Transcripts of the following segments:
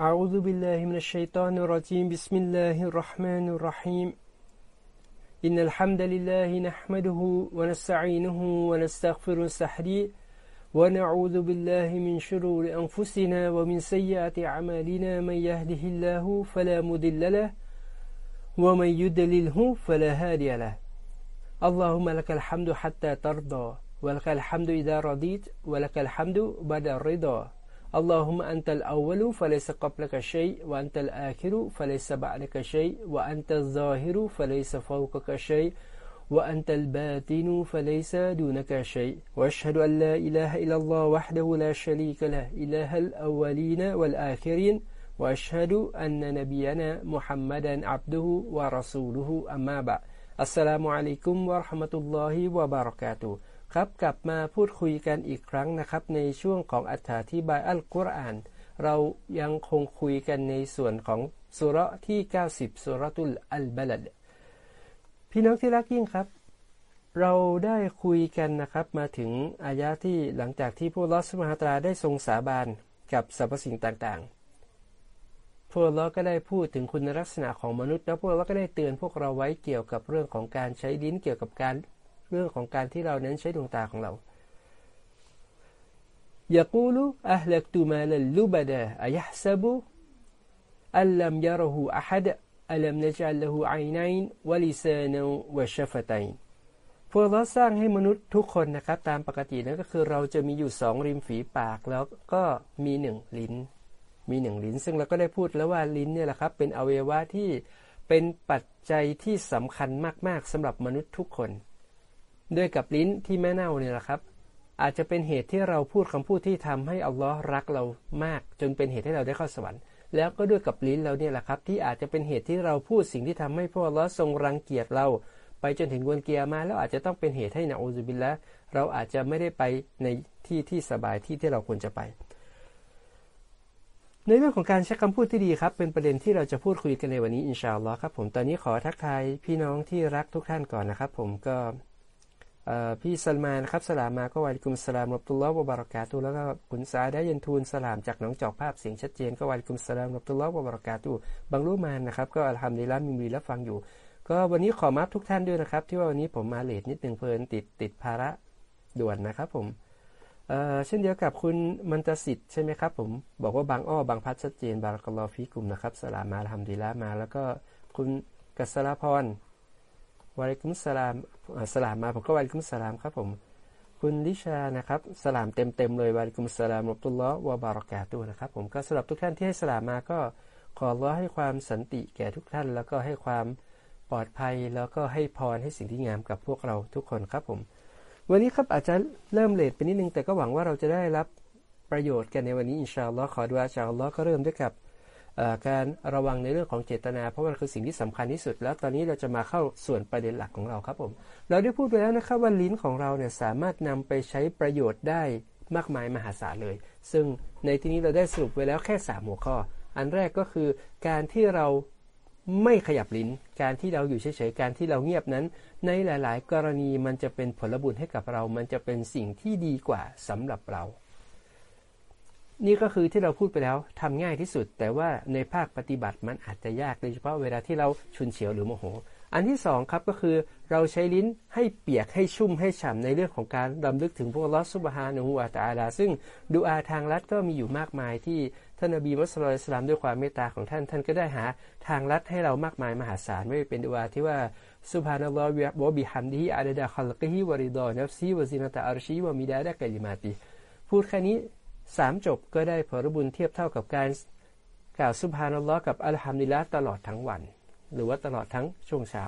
أعوذ بالله من الشيطان الرجيم. بسم الله الرحمن الرحيم. إن الحمد لله نحمده ونستعينه ونستغفر ونستهديه ونعوذ بالله من شرور أنفسنا ومن سيئات أعمالنا. من يهده الله فلا مضل له ومن يضلله فلا هادي له. اللهم لك الحمد حتى ترضى ولك الحمد إذا رضيت ولك الحمد بعد الرضا. اللهم أنت الأول فليس قبلك شيء وأنت الآخر فليس بعدك شيء وأنت الظاهر فليس فوقك شيء وأنت الباطن فليس دونك شيء. وأشهد أن لا إله إلا الله وحده لا شريك له إله الأولين والآخرين. وأشهد أن نبينا محمدا عبده ورسوله أما بعد. السلام عليكم ورحمة الله وبركاته. ครับกลับมาพูดคุยกันอีกครั้งนะครับ ในช่วงของอธิบายอัลกุรอาน เรายังคงคุยกันในส่วนของสุรที่ 90 สุรตุลอัลบาลดพี่น้องที่รักยิ่งครับ เราได้คุยกันนะครับมาถึงอายะที่หลังจากที่ผู้ลอสมาตราได้ทรงสาบานกับสรรพสิ่งต่างๆ พวกเราก็ได้พูดถึงคุณลักษณะของมนุษย์ แล้วพวกเราก็ได้เตือนพวกเราไว้เกี่ยวกับเรื่องของการใช้ลิ้นเกี่ยวกับการ เรื่องของการที่เราเน้นใช้ดวงตาของเรายากูลูอัลลกตูมาลลูบะดะอายะซับูอัลลัมยารหูอะฮัดอัลลัมเนจัลลหูอัยนัยน์วลิซานวะชฟตัยน์พวกเราสร้างให้มนุษย์ทุกคนนะครับ ตามปกตินั่นก็คือเราจะมีอยู่สองริมฝีปากแล้วก็มีหนึ่งลิ้น มีหนึ่งลิ้น ซึ่งเราก็ได้พูดแล้วว่าลิ้นเนี่ยแหละครับ เป็นอวัยวะที่เป็นปัจจัยที่สำคัญมาก ๆสำหรับมนุษย์ทุกคน ด้วยกับลิ้นที่แม่เน่าเนี่ยแหละครับ อาจจะเป็นเหตุที่เราพูดคำพูดที่ทำให้อัลลอฮ์รักเรามาก จนเป็นเหตุให้เราได้เข้าสวรรค์ แล้วก็ด้วยกับลิ้นเราเนี่ยแหละครับ ที่อาจจะเป็นเหตุที่เราพูดสิ่งที่ทำให้พวกอัลลอฮ์ทรงรังเกียจเรา ไปจนถึงวันเกียร์มาแล้วอาจจะต้องเป็นเหตุให้นะอูซุบิลละเราอาจจะไม่ได้ไปในที่ที่สบายที่ที่เราควรจะไป ในเรื่องของการใช้คำพูดที่ดีครับ เป็นประเด็นที่เราจะพูดคุยกันในวันนี้อินชาอัลลอฮ์ครับผมตอนนี้ขอทักทายพี่น้องที่รักทุกท่านก่อนนะครับ ผมก็ พี่สลมานครับสลามมาก็วาลิกุมสลามรับตุลลอฮ์วะบารักาตุแล้วก็คุณสาได้ยันทูลสลามจากน้องจอกภาพเสียงชัดเจนก็วาลิกุมสลามรับตุลลอฮ์วะบารักาตุบางรูมานนะครับก็อัลฮัมดุลิลละมีมีรับฟังอยู่ ก็วันนี้ขอมาทุกท่านด้วยนะครับ ที่ว่าวันนี้ผมมาเลทนิดหนึ่งเพลินติดติดภาระด่วนนะครับผมเช่นเดียวกับคุณมันตสิทธิ์ใช่ไหมครับผมบอกว่าบางอ้อบางพัดชัดเจนบารักลอฟีกุมนะครับสลามมาอัลฮัมดุลิลละมา แล้วก็คุณกัสลาพร วาลิกุมสลามสลามมาผมก็วาลิกุมสลามครับผม คุณลิชานะครับ สลามเต็มเต็มเลยวาลิกุมสลามรบตุลลอฮ์วะบารอกาตุนะครับ ผมก็สำหรับทุกท่านที่ให้สลามมาก็ขอร้อให้ความสันติแก่ทุกท่าน แล้วก็ให้ความปลอดภัยแล้วก็ให้พรให้สิ่งที่งามกับพวกเราทุกคนครับผม วันนี้ครับอาจจะเริ่มเลทไปนิดนึงแต่ก็หวังว่าเราจะได้รับประโยชน์กันในวันนี้อินชาอัลลอฮ์ขอดูอาจารย์อัลลอฮ์ก็เริ่มด้วยกับ การระวังในเรื่องของเจตนา เพราะมันคือสิ่งที่สำคัญที่สุด แล้วตอนนี้เราจะมาเข้าส่วนประเด็นหลักของเราครับผม เราได้พูดไปแล้วนะครับว่าลิ้นของเราเนี่ยสามารถนำไปใช้ประโยชน์ได้มากมายมหาศาลเลย ซึ่งในที่นี้เราได้สรุปไว้แล้วแค่ 3 หัวข้อ อันแรกก็คือการที่เราไม่ขยับลิ้น การที่เราอยู่เฉยๆ การที่เราเงียบนั้น ในหลาย ๆ กรณีมันจะเป็นผลบุญให้กับเรา มันจะเป็นสิ่งที่ดีกว่าสำหรับเรา นี่ก็คือที่เราพูดไปแล้วทำง่ายที่สุด แต่ว่าในภาคปฏิบัติมันอาจจะยากโดยเฉพาะเวลาที่เราชุนเฉียวหรือโมโห อันที่สองครับก็คือเราใช้ลิ้นให้เปียกให้ชุ่มให้ฉ่ำในเรื่องของการดำลึกถึงพวกลอสุบฮานุวาตาลา ซึ่งดูอาทางลัดก็มีอยู่มากมายที่ท่านนบีมุฮัมมัดด้วยความเมตตาของท่านท่านก็ได้หาทางลัดให้เรามากมายมหาศาลไม่ว่าเป็นดุอาที่ว่าسبحان الله وبحمده عدد خلقه ورضا نفسه وزنة عرشه ومداد كلماتهพูดแค่นี้ สามจบก็ได้ผลบุญเทียบเท่ากับการกล่าวسبحان الله กับ الحمد للهตลอดทั้งวัน หรือว่าตลอดทั้งช่วงเช้า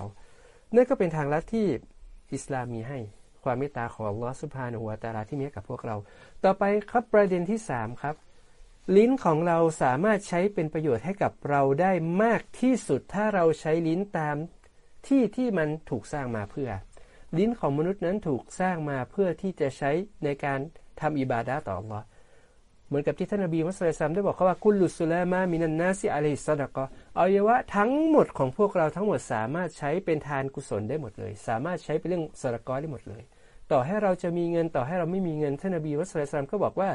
นั่นก็เป็นทางลัดที่อิสลามมีให้ความเมตตาของอัลลอฮ์سبحانه وتعالىที่มีกับพวกเรา ต่อไปครับประเด็นที่สามครับ ลิ้นของเราสามารถใช้เป็นประโยชน์ให้กับเราได้มากที่สุดถ้าเราใช้ลิ้นตามที่ที่มันถูกสร้างมาเพื่อ ลิ้นของมนุษย์นั้นถูกสร้างมาเพื่อที่จะใช้ในการทำอิบาดะต่ออัลลอฮ์ เหมือนกับที่ท่านนบีมุสลิมได้บอกเขาว่ากุลุสุลามามินันนาซิอะลัยซัดกะอวัยวะทั้งหมดของพวกเราทั้งหมดสามารถใช้เป็นทานกุศลได้หมดเลย สามารถใช้เป็นเรื่องสระกอได้หมดเลย ต่อให้เราจะมีเงินต่อให้เราไม่มีเงินท่านนบีมุสลิมก็บอกว่า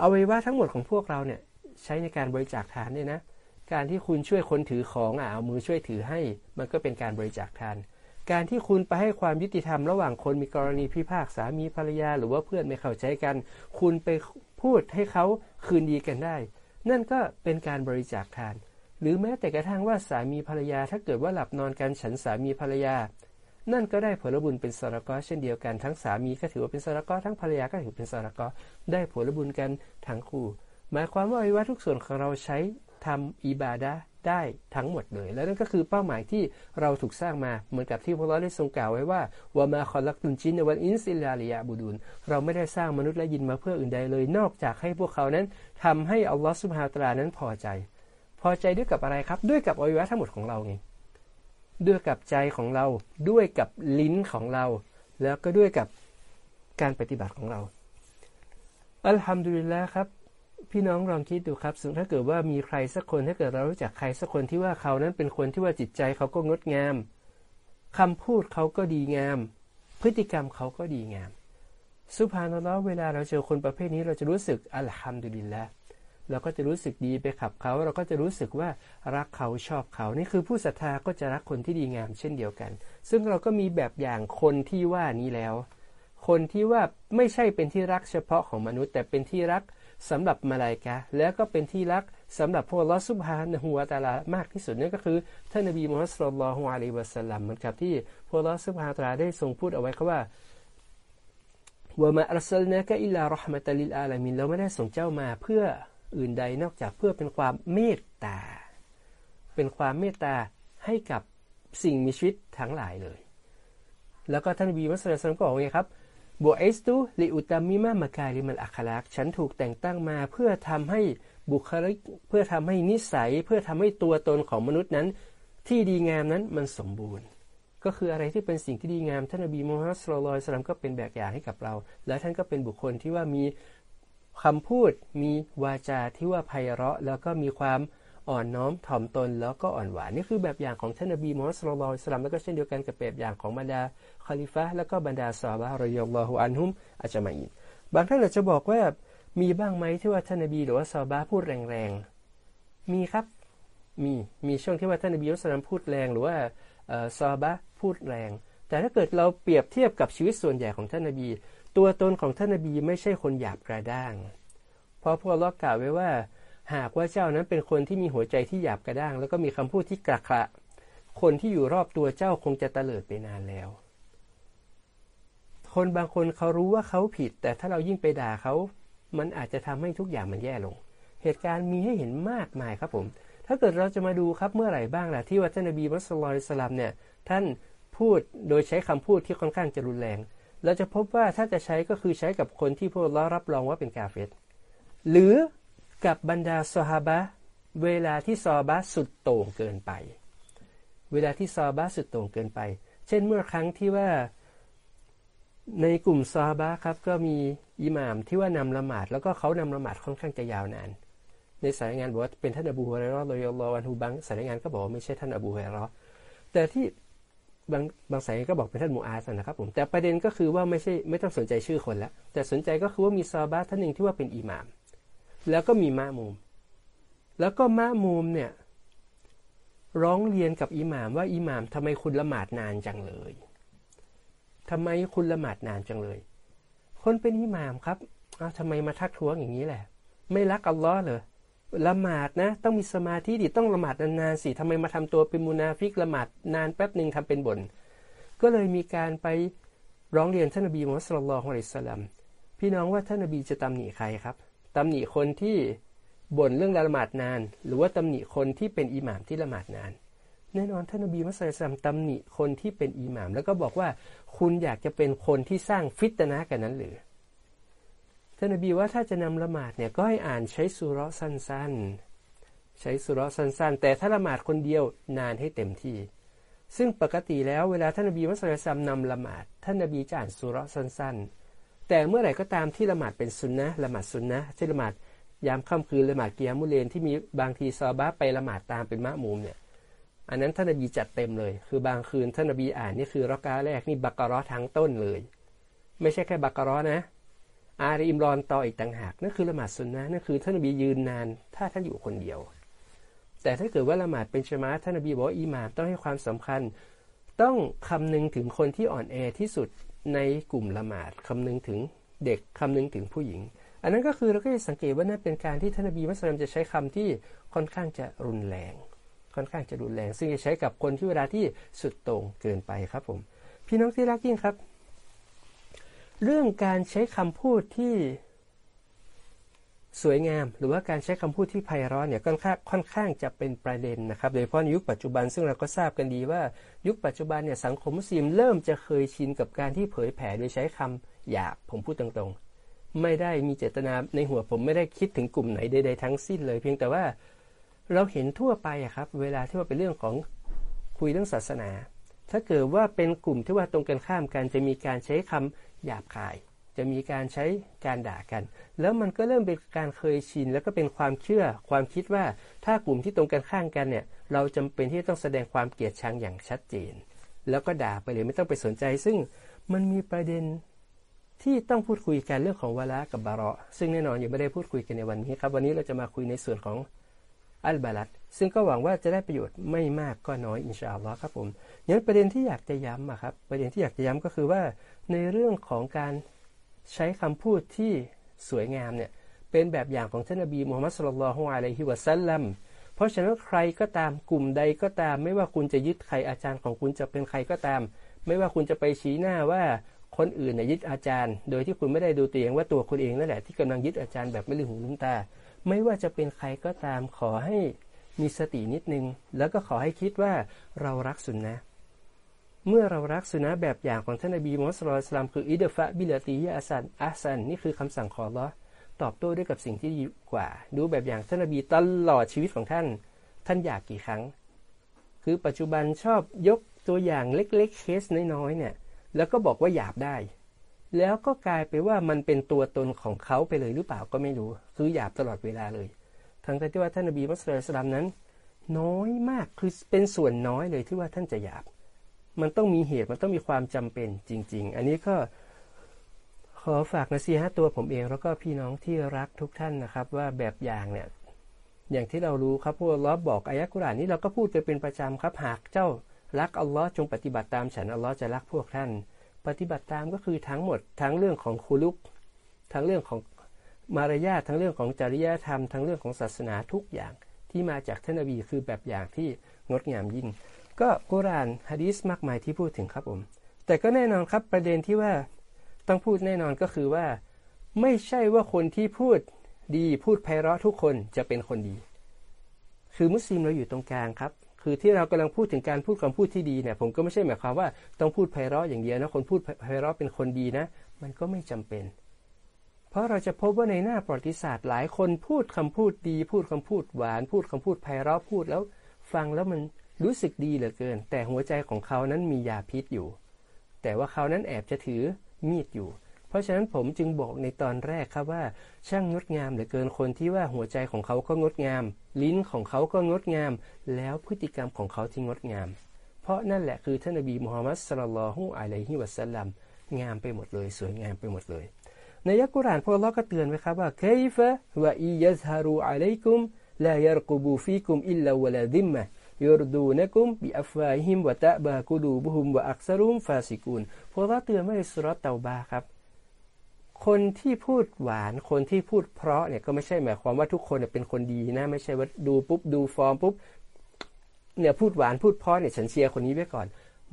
อวัยวะทั้งหมดของพวกเราเนี่ยใช้ในการบริจาคทานเนี่ยนะ การที่คุณช่วยคนถือของอะเอามือช่วยถือให้ มันก็เป็นการบริจาคทาน การที่คุณไปให้ความยุติธรรมระหว่างคนมีกรณีพิพากษามีภรรยา หรือว่าเพื่อนไม่เข้าใจกัน คุณไป พูดให้เขาคืนดีกันได้ นั่นก็เป็นการบริจาคทาน หรือแม้แต่กระทั่งว่าสามีภรรยาถ้าเกิดว่าหลับนอนกันฉันสามีภรรยา นั่นก็ได้ผลบุญเป็นสารกอเช่นเดียวกันทั้งสามีก็ถือว่าเป็นสารกอทั้งภรรยาก็ถือเป็นสารกอได้ผลบุญกันทั้งคู่ หมายความว่าอวัยวะทุกส่วนของเราใช้ ทำอิบาดะได้ทั้งหมดเลย และนั่นก็คือเป้าหมายที่เราถูกสร้างมาเหมือนกับที่พระเราได้ทรงกล่าวไว้ว่าวามาคอลักตุนจินในวันอินซิลาลียาบูดุนเราไม่ได้สร้างมนุษย์และยินมาเพื่ออื่นใดเลย นอกจากให้พวกเขานั้นทำให้อัลลอฮฺสุบฮาตรานั้นพอใจ พอใจด้วยกับอะไรครับ ด้วยกับอวัยวะทั้งหมดของเราไงด้วยกับใจของเราด้วยกับลิ้นของเรา แล้วก็ด้วยกับการปฏิบัติของเราอัลฮัมดุลิลละครับ พี่น้องลองคิดดูครับสมมติถ้าเกิดว่ามีใครสักคนถ้าเกิดเรารู้จักใครสักคนที่ว่าเขานั้นเป็นคนที่ว่าจิตใจเขาก็งดงามคำพูดเขาก็ดีงาม พฤติกรรมเขาก็ดีงาม สุภานัลอเวลาเราเจอคนประเภทนี้เราจะรู้สึกอัลฮัมดุลิลละเราก็จะรู้สึกดีไปขับเขา เราก็จะรู้สึกว่ารักเขาชอบเขา นี่คือผู้ศรัทธาก็จะรักคนที่ดีงามเช่นเดียวกัน ซึ่งเราก็มีแบบอย่างคนที่ว่านี้แล้ว คนที่ว่าไม่ใช่เป็นที่รักเฉพาะของมนุษย์ แต่เป็นที่รัก สำหรับมาลายกะแล้วก็เป็นที่รักสำหรับพวกลอสุบฮานะฮูวตาลามากที่สุดนั่นก็คือท่านนบีมุฮัมมัดสุลลัลฮุอะลัยวะสัลลัมเหมือนกับที่พวกลอสุบฮาตาลาได้ทรงพูดเอาไว้ครับว่าว่ามาอัลสลนะกะอิลลารหมะตลิลอาลามินเราไม่ได้ส่งเจ้ามาเพื่ออื่นใดนอกจากเพื่อเป็นความเมตตา เป็นความเมตตาให้กับสิ่งมีชีวิตทั้งหลายเลย แล้วก็ท่านนบีมุฮัมมัดสุลลัลก็บอกไงครับ บัวเอสตูลิอุตามิมามาการิมัลอัคลักฉันถูกแต่งตั้งมาเพื่อทำให้บุคลิกเพื่อทำให้นิสัย เพื่อทำให้ตัวตนของมนุษย์นั้น ที่ดีงามนั้นมันสมบูรณ์ ก็คืออะไรที่เป็นสิ่งที่ดีงามท่านอบีมูฮัมมัดสุลลัลสลัมก็เป็นแบบอย่างให้กับเรา และท่านก็เป็นบุคคลที่ว่ามีคำพูดมีวาจาที่ว่าไพเราะ แล้วก็มีความอ่อนน้อมถ่อมตนแล้วก็อ่อนหวานนี่คือแบบอย่างของท่านนบีมูฮัมมัดสุลลัลสลัมแล้วก็เช่นเดียวกันกับแบบอย่างของบรรดา คอลิฟะแล้วก็บรรดาซาบะรอยลลอฮุอันฮุมอาจจะมาอินบางท่านอาจจะบอกว่ามีบ้างไหมที่ว่าท่านนบีหรือว่าซาบะพูดแรงๆ มีครับ มีมีช่วงที่ว่าท่านนบีมุสลิมพูดแรงหรือว่าซาบะพูดแรง แต่ถ้าเกิดเราเปรียบเทียบกับชีวิตส่วนใหญ่ของท่านนบี ตัวตนของท่านนบีไม่ใช่คนหยาบกระด้าง เพราะพวกเรากล่าวไว้ว่า หากว่าเจ้านั้นเป็นคนที่มีหัวใจที่หยาบกระด้าง แล้วก็มีคำพูดที่กระคระคนที่อยู่รอบตัวเจ้าคงจะเตลิดไปนานแล้ว คนบางคนเขารู้ว่าเขาผิด แต่ถ้าเรายิ่งไปด่าเขามันอาจจะทำให้ทุกอย่างมันแย่ลง เหตุการณ์มีให้เห็นมากมายครับผม ถ้าเกิดเราจะมาดูครับเมื่อไหร่บ้างล่ะที่ว่าท่านนบีมุสลิมสลามเนี่ยท่านพูดโดยใช้คำพูดที่ค่อนข้างจะรุนแรง เราจะพบว่าถ้าจะใช้ก็คือใช้กับคนที่พวกเรารับรองว่าเป็นกาเฟตหรือกับบรรดาซอฮาบะเวลาที่ซอบะสุดโต่งเกินไป เวลาที่ซอบะสุดโต่งเกินไป เช่นเมื่อครั้งที่ว่า ในกลุ่มซอฮาบะครับก็มีอิหม่ามที่ว่านำละหมาด แล้วก็เขานำละหมาดค่อนข้างจะยาวนาน ในสายงานบอกว่าเป็นท่านอบูฮุเรรอเลยรอวันฮูบังสายงานก็บอกว่าไม่ใช่ท่านอบูฮุเรรอแต่ที่บางบางสายก็บอกเป็นท่านมูอาสนะครับผมแต่ประเด็นก็คือว่าไม่ใช่ไม่ต้องสนใจชื่อคนแล้วแต่สนใจก็คือว่ามีซอบะท่านหนึ่งที่ว่าเป็นอิหม่าม แล้วก็มีมะมุม แล้วก็มะมุมเนี่ยร้องเรียนกับอิหม่ามว่าอิหม่ามทำไมคุณละหมาดนานจังเลย ทำไมคุณละหมาดนานจังเลย คนเป็นอิหมามครับเอาทำไมมาทักท้วงอย่างนี้แหละ ไม่รักอัลลอฮ์เลยละหมาดนะ ต้องมีสมาธิดิต้องละหมาดนานๆสิทำไมมาทำตัวเป็นมุนาฟิกละหมาดนานแป๊บหนึ่งทำเป็นบน่นก็เลยมีการไปร้องเรียนท่านนบีมุฮัมมัดสุลลัลฮุอะลัยฮิสลามพี่น้องว่าท่านนบีจะตำหนิใครครับตำหนิคนที่บ่นเรื่องละหมาดนาน หรือว่าตำหนิคนที่เป็นอิหมามที่ละหมาดนาน แน่นอนท่านนบีมุสลิมตำหนิคนที่เป็นอิหมาม แล้วก็บอกว่าคุณอยากจะเป็นคนที่สร้างฟิตนะกันนั้นหรือท่านนบีว่าถ้าจะนำละหมาดเนี่ยก็ให้อ่านใช้สุรสั้นๆ ใช้สุรสั้นๆ แต่ถ้าละหมาดคนเดียวนานให้เต็มที่ ซึ่งปกติแล้วเวลาท่านนบีมุสลิมนำละหมาดท่านนบีจะอ่านสุรสั้นๆ แต่เมื่อไหร่ก็ตามที่ละหมาดเป็นซุนนะละหมาดซุนนะเช่นละหมาดยามค่ำคืนละหมาดเกียร์มุเลนที่มีบางทีซอบาไปละหมาดตามเป็นมะมุมเนี่ย อันนั้นท่านนบีจัดเต็มเลย คือบางคืนท่านนบีอ่านนี่คือรักาแรกนี่บักรอทั้งต้นเลย ไม่ใช่แค่บักรอนะ อารีอิมรอนต่ออีกต่างหากนั่นคือละหมาดสุนนะนั่นคือท่านนบียืนนาน ถ้าท่านอยู่คนเดียว แต่ถ้าเกิดว่าละหมาดเป็นชมาท่านนบีบอกอิหมามต้องให้ความสำคัญ ต้องคำนึงถึงคนที่อ่อนแอที่สุดในกลุ่มละหมาดคำนึงถึงเด็กคำนึงถึงผู้หญิง อันนั้นก็คือเราก็จะสังเกตว่านั่นเป็นการที่ท่านนบีมุสลิมจะใช้คำที่ค่อนข้างจะรุนแรง ค่อนข้างจะรุนแรง ซึ่งจะใช้กับคนที่เวลาที่สุดโต่งเกินไปครับผม พี่น้องที่รักยิ่งครับ เรื่องการใช้คำพูดที่สวยงามหรือว่าการใช้คำพูดที่ไพเราะเนี่ยค่อนข้างค่อนข้างจะเป็นประเด็นนะครับโดยเฉพาะในยุคปัจจุบันซึ่งเราก็ทราบกันดีว่า ยุคปัจจุบันเนี่ยสังคมมุสลิมเริ่มจะเคยชินกับการที่เผยแผ่โดยใช้คำหยาบผมพูดตรงๆ ไม่ได้มีเจตนาในหัวผมไม่ได้คิดถึงกลุ่มไหนใดๆทั้งสิ้นเลย เพียงแต่ว่า เราเห็นทั่วไปอะครับ เวลาที่ว่าเป็นเรื่องของคุยเรื่องศาสนา ถ้าเกิดว่าเป็นกลุ่มที่ว่าตรงกันข้ามกันจะมีการใช้คำหยาบคาย จะมีการใช้การด่ากัน แล้วมันก็เริ่มเป็นการเคยชิน แล้วก็เป็นความเชื่อความคิดว่าถ้ากลุ่มที่ตรงกันข้ามกันเนี่ย เราจำเป็นที่ต้องแสดงความเกลียดชังอย่างชัดเจน แล้วก็ด่าไปเลยไม่ต้องไปสนใจ ซึ่งมันมีประเด็นที่ต้องพูดคุยกันเรื่องของวาระกับบาระซึ่งแน่นอนยังไม่ได้พูดคุยกันในวันนี้ครับ วันนี้เราจะมาคุยในส่วนของ อัลบาลัดซึ่งก็หวังว่าจะได้ประโยชน์ไม่มากก็น้อยอินชาอัลลอฮ์ครับผมงั้นประเด็นที่อยากจะย้ำอะครับประเด็นที่อยากจะย้ำก็คือว่า ในเรื่องของการใช้คำพูดที่สวยงามเนี่ยเป็นแบบอย่างของท่านนบีมูฮัมมัดสุลลัลฮุอะลัยฮิวะซัลลัมเพราะฉะนั้นใครก็ตามกลุ่มใดก็ตาม ไม่ว่าคุณจะยึดใครอาจารย์ของคุณจะเป็นใครก็ตาม ไม่ว่าคุณจะไปชี้หน้าว่าคนอื่นเนี่ยยึดอาจารย์ โดยที่คุณไม่ได้ดูตัวเองว่าตัวคุณเองนั่นแหละที่กำลังยึดอาจารย์แบบไม่ลืมหูลืมตา ไม่ว่าจะเป็นใครก็ตามขอให้มีสตินิดนึง แล้วก็ขอให้คิดว่าเรารักสุนนะเมื่อเรารักสุนัขแบบอย่างของท่านนบีมุฮัมมัดสุลตัลคืออิดฟะบิลตียะอัสันอัสันนี่คือคำสั่งของลอตอบโต้ด้วยกับสิ่งที่ดีกว่า ดูแบบอย่างท่านนบีตลอดชีวิตของท่าน ท่านอยากกี่ครั้ง คือปัจจุบันชอบยกตัวอย่างเล็กๆเคสน้อยๆเนี่ย แล้วก็บอกว่าหยาบได้ แล้วก็กลายไปว่ามันเป็นตัวตนของเขาไปเลยหรือเปล่าก็ไม่รู้ คือหยาบตลอดเวลาเลย ทั้งที่ว่าท่านนบีมุสลิมนั้น น้อยมากคือเป็นส่วนน้อยเลยที่ว่าท่านจะหยาบ มันต้องมีเหตุมันต้องมีความจำเป็นจริง ๆ อันนี้ก็ขอฝากนะซีฮะตัวผมเองแล้วก็พี่น้องที่รักทุกท่านนะครับ ว่าแบบอย่างเนี่ย อย่างที่เรารู้ครับพวกล้อบอกอายะกุรานนี้เราก็พูดกันเป็นประจำครับหากเจ้ารักอัลลอฮ์จงปฏิบัติตามฉันอัลลอฮ์จะรักพวกท่าน ปฏิบัติตามก็คือทั้งหมดทั้งเรื่องของคุลุก ทั้งเรื่องของมารยาททั้งเรื่องของจริยธรรม ทั้งเรื่องของศาสนาทุกอย่างที่มาจากท่านอบีคือแบบอย่างที่งดงามยิ่ง ก็กุรานฮะดีสมากมายที่พูดถึงครับผม แต่ก็แน่นอนครับประเด็นที่ว่าต้องพูดแน่นอนก็คือว่า ไม่ใช่ว่าคนที่พูดดีพูดไพเราะทุกคนจะเป็นคนดี คือมุสลิมเราอยู่ตรงกลางครับ คือที่เรากำลังพูดถึงการพูดคำพูดที่ดีเนี่ยผมก็ไม่ใช่หมายความว่าต้องพูดไพเราะอย่างเดียวนะคนพูดไพเราะเป็นคนดีนะ มันก็ไม่จำเป็น เพราะเราจะพบว่าในหน้าประวัติศาสตร์หลายคนพูดคำพูดดี พูดคำพูดหวาน พูดคำพูดไพเราะพูดแล้วฟังแล้วมันรู้สึกดีเหลือเกิน แต่หัวใจของเขานั้นมียาพิษอยู่ แต่ว่าเขานั้นแอบจะถือมีดอยู่ เพราะฉะนั้นผมจึงบอกในตอนแรกครับว่า ช่างงดงามเหลือเกินคนที่ว่าหัวใจของเขาก็งดงาม ลิ้นของเขาก็งดงาม แล้วพฤติกรรมของเขาที่งดงาม เพราะนั่นแหละคือท่านนบีมูฮัมมัดสุลลัลฮุอะลัยฮิวะสัลลัมงามไปหมดเลย สวยงามไปหมดเลย ในยักกุรานพวกเราก็เตือนไว้ครับว่าเคฟะวะอียัซฮารูอะลัยกุมลายรกบูฟีกุมอิลลาวะลาดิมมะยูรดูนะกุมบิอัฟวาฮิมวะตะบากูดูบุฮุมวะอักซารุมฟาสิกุนพราะว่าเตือนไว้ในสุรเตาบาครับ คนที่พูดหวานคนที่พูดเพราะเนี่ยก็ไม่ใช่หมายความว่าทุกคนเป็นคนดีนะ ไม่ใช่ว่าดูปุ๊บดูฟอร์มปุ๊บเนี่ยพูดหวานพูดเพราะเนี่ยฉันเชียร์คนนี้ไว้ก่อน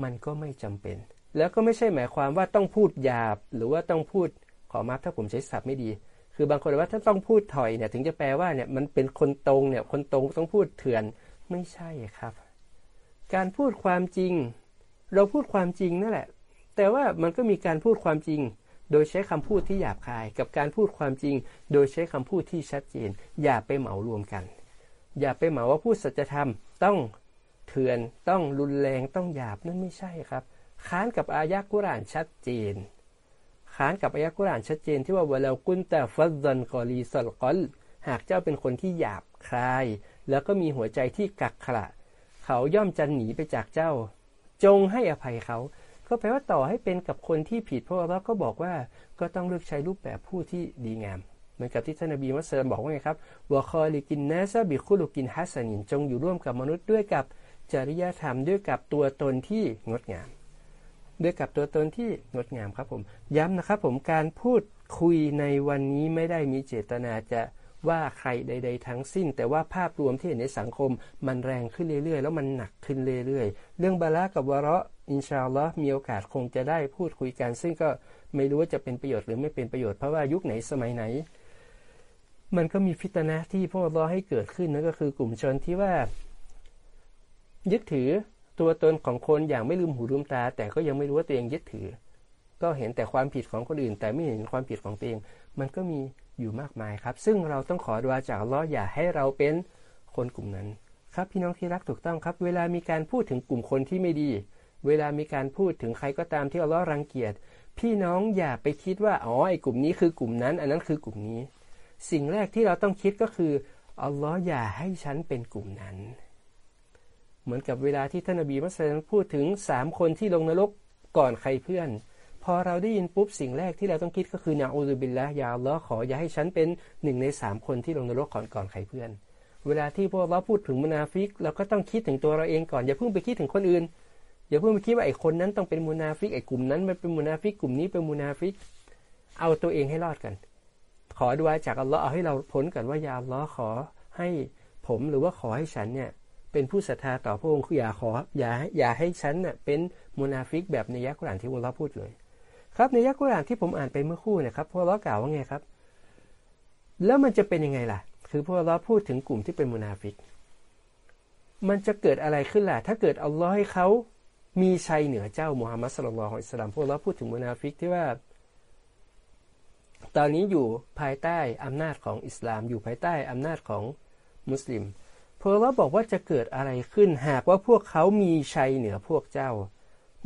มันก็ไม่จำเป็น แล้วก็ไม่ใช่หมายความว่าต้องพูดหยาบ หรือว่าต้องพูดขอมาถ้าผมใช้ศัพท์ไม่ดี คือบางคนว่าถ้าต้องพูดถอยเนี่ยถึงจะแปลว่าเนี่ยมันเป็นคนตรงเนี่ยคนตรงต้องพูดเถื่อนไม่ใช่ครับ การพูดความจริง เราพูดความจริงนั่นแหละ แต่ว่ามันก็มีการพูดความจริง โดยใช้คำพูดที่หยาบคาย กับการพูดความจริง โดยใช้คำพูดที่ชัดเจน อย่าไปเหมารวมกัน อย่าไปเหมาว่าพูดสัจธรรมต้องเถื่อนต้องรุนแรงต้องหยาบนั่นไม่ใช่ครับ ค้านกับอายะกุรานชัดเจน ค้านกับอายะกุรานชัดเจนที่ว่าเวลากุนแต่ฟัดดันกอรีสลกอลหากเจ้าเป็นคนที่หยาบคาย แล้วก็มีหัวใจที่กักขระเขาย่อมจะหนีไปจากเจ้า จงให้อภัยเขา ก็แปลว่าต่อให้เป็นกับคนที่ผิดเพราะเราก็บอกว่าก็ต้องเลือกใช้รูปแบบผู้ที่ดีงามเหมือนกับที่ท่านนบีมุสลิมบอกว่าไงครับวะคอลิกินนาซาบิคุลุกินฮัสนินจงอยู่ร่วมกับมนุษย์ด้วยกับจริยธรรมด้วยกับตัวตนที่งดงาม ด้วยกับตัวตนที่งดงามครับผม ย้ำนะครับผมการพูดคุยในวันนี้ไม่ได้มีเจตนาจะ ว่าใครใด ๆ ทั้งสิ้น แต่ว่าภาพรวมที่เห็นในสังคมมันแรงขึ้นเรื่อย ๆ แล้วมันหนักขึ้นเรื่อย ๆ เรื่องบาละกับวะระอินชาอัลลอฮ์มีโอกาสคงจะได้พูดคุยกัน ซึ่งก็ไม่รู้ว่าจะเป็นประโยชน์หรือไม่เป็นประโยชน์เพราะว่ายุคไหนสมัยไหน มันก็มีฟิตนะที่พวกเราให้เกิดขึ้นนั่นก็คือกลุ่มชนที่ว่า ยึดถือตัวตนของคนอย่างไม่ลืมหูลืมตา แต่ก็ยังไม่รู้ว่าตัวเองยึดถือ ก็เห็นแต่ความผิดของคนอื่น แต่ไม่เห็นความผิดของตัวเอง มันก็มี อยู่มากมายครับ ซึ่งเราต้องขอดูอาจากล้ออย่าให้เราเป็นคนกลุ่มนั้น ครับพี่น้องที่รักถูกต้องครับ เวลามีการพูดถึงกลุ่มคนที่ไม่ดี เวลามีการพูดถึงใครก็ตามที่อัลลอฮ์รังเกียจ พี่น้องอย่าไปคิดว่าอ๋อไอ้กลุ่มนี้คือกลุ่มนั้น อันนั้นคือกลุ่มนี้ สิ่งแรกที่เราต้องคิดก็คืออัลลอฮ์อย่าให้ฉันเป็นกลุ่มนั้น เหมือนกับเวลาที่ท่านนบีมุฮัมมัดพูดถึงสามคนที่ลงนรกก่อนใครเพื่อน พอเราได้ยินปุ๊บสิ่งแรกที่เราต้องคิดก็คือنعوذ بالله يا اللهขออย่าให้ฉันเป็นหนึ่งในสามคนที่ลงนรกก่อนก่อนใครเพื่อน เวลาที่พวกเราพูดถึงมุนาฟิกเราก็ต้องคิดถึงตัวเราเองก่อนอย่าเพิ่งไปคิดถึงคนอื่นอย่าเพิ่งไปคิดว่าไอ้คนนั้นต้องเป็นมุนาฟิกไอ้กลุ่มนั้นมันเป็นมุนาฟิกกลุ่มนี้เป็นมุนาฟิก เอาตัวเองให้รอดกัน ขอดูอาจากอัลลอฮ์เอาให้เราพ้นกันว่ายาอัลลอฮ์ขอให้ผมหรือว่าขอให้ฉันเนี่ยเป็นผู้ศรัทธาต่อพระองค์อย่าขออย่าอย่าให้ฉันเน่ยเป็นมุนาฟิกแบบในยักษ์กุรานที่อัลลอฮ์พูดเลย ครับในยักษ์กุรานที่ผมอ่านไปเมื่อคู่นี่ยครับพวกเรากล่าวว่าไงครับ แล้วมันจะเป็นยังไงล่ะ คือพวกเราพูดถึงกลุ่มที่เป็นมุนาฟิก มันจะเกิดอะไรขึ้นล่ะ ถ้าเกิดอัลลอฮ์ให้เขามีชัยเหนือเจ้ามุฮัมมัดสุลลัลของอิสลามพวกเราพูดถึงมุนาฟิกที่ว่า ตอนนี้อยู่ภายใต้อำนาจของอิสลาม อยู่ภายใต้อำนาจของมุสลิมพวกเราบอกว่าจะเกิดอะไรขึ้นหากว่าพวกเขามีชัยเหนือพวกเจ้า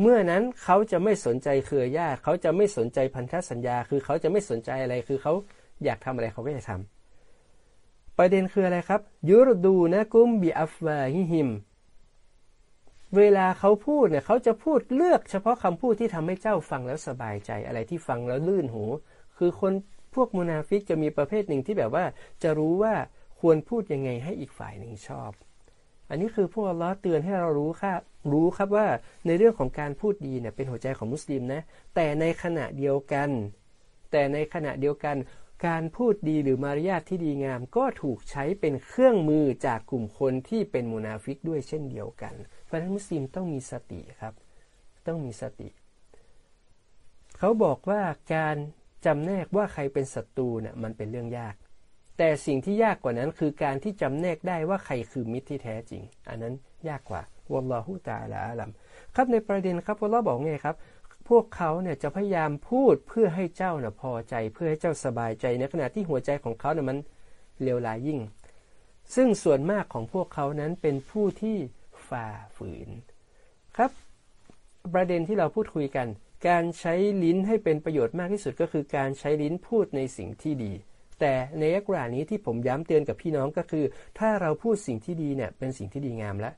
เมื่อนั้นเขาจะไม่สนใจเครือญาติเขาจะไม่สนใจพันธสัญญา คือเขาจะไม่สนใจอะไรคือเขาอยากทำอะไรเขาก็จะทำประเด็นคืออะไรครับ ยุรดูนะกุมบิอัฟวาฮิฮิม เวลาเขาพูดเนี่ยเขาจะพูดเลือกเฉพาะคำพูดที่ทำให้เจ้าฟังแล้วสบายใจอะไรที่ฟังแล้วลื่นหู คือคนพวกมุนาฟิกจะมีประเภทหนึ่งที่แบบว่า จะรู้ว่าควรพูดยังไงให้อีกฝ่ายหนึ่งชอบ อันนี้คือพวกเราเตือนให้เรารู้ครับ รู้ครับว่าในเรื่องของการพูดดีเนี่ยเป็นหัวใจของมุสลิมนะแต่ในขณะเดียวกัน แต่ในขณะเดียวกัน การพูดดีหรือมารยาทที่ดีงาม ก็ถูกใช้เป็นเครื่องมือจากกลุ่มคนที่เป็นมุนาฟิกด้วยเช่นเดียวกัน เพราะฉะนั้นมุสลิมต้องมีสติครับ ต้องมีสติ เขาบอกว่าการจำแนกว่าใครเป็นศัตรูเนี่ยมันเป็นเรื่องยาก แต่สิ่งที่ยากกว่านั้นคือการที่จำแนกได้ว่าใครคือมิตรที่แท้จริง อันนั้นยากกว่า วอลลอฮุตาละอัลัมครับในประเด็นครับวอลลอบอกไงครับ พวกเขาเนี่ยจะพยายามพูดเพื่อให้เจ้าน่ยพอใจ เพื่อให้เจ้าสบายใจในขณะที่หัวใจของเขาเนี่ยมันเลวร้ายยิ่ง ซึ่งส่วนมากของพวกเขานั้นเป็นผู้ที่ฝ่าฝืนครับ ประเด็นที่เราพูดคุยกัน การใช้ลิ้นให้เป็นประโยชน์มากที่สุดก็คือการใช้ลิ้นพูดในสิ่งที่ดีแต่ในอักรานี้ที่ผมย้ำเตือนกับพี่น้องก็คือ ถ้าเราพูดสิ่งที่ดีเนี่ยเป็นสิ่งที่ดีงามแล้ว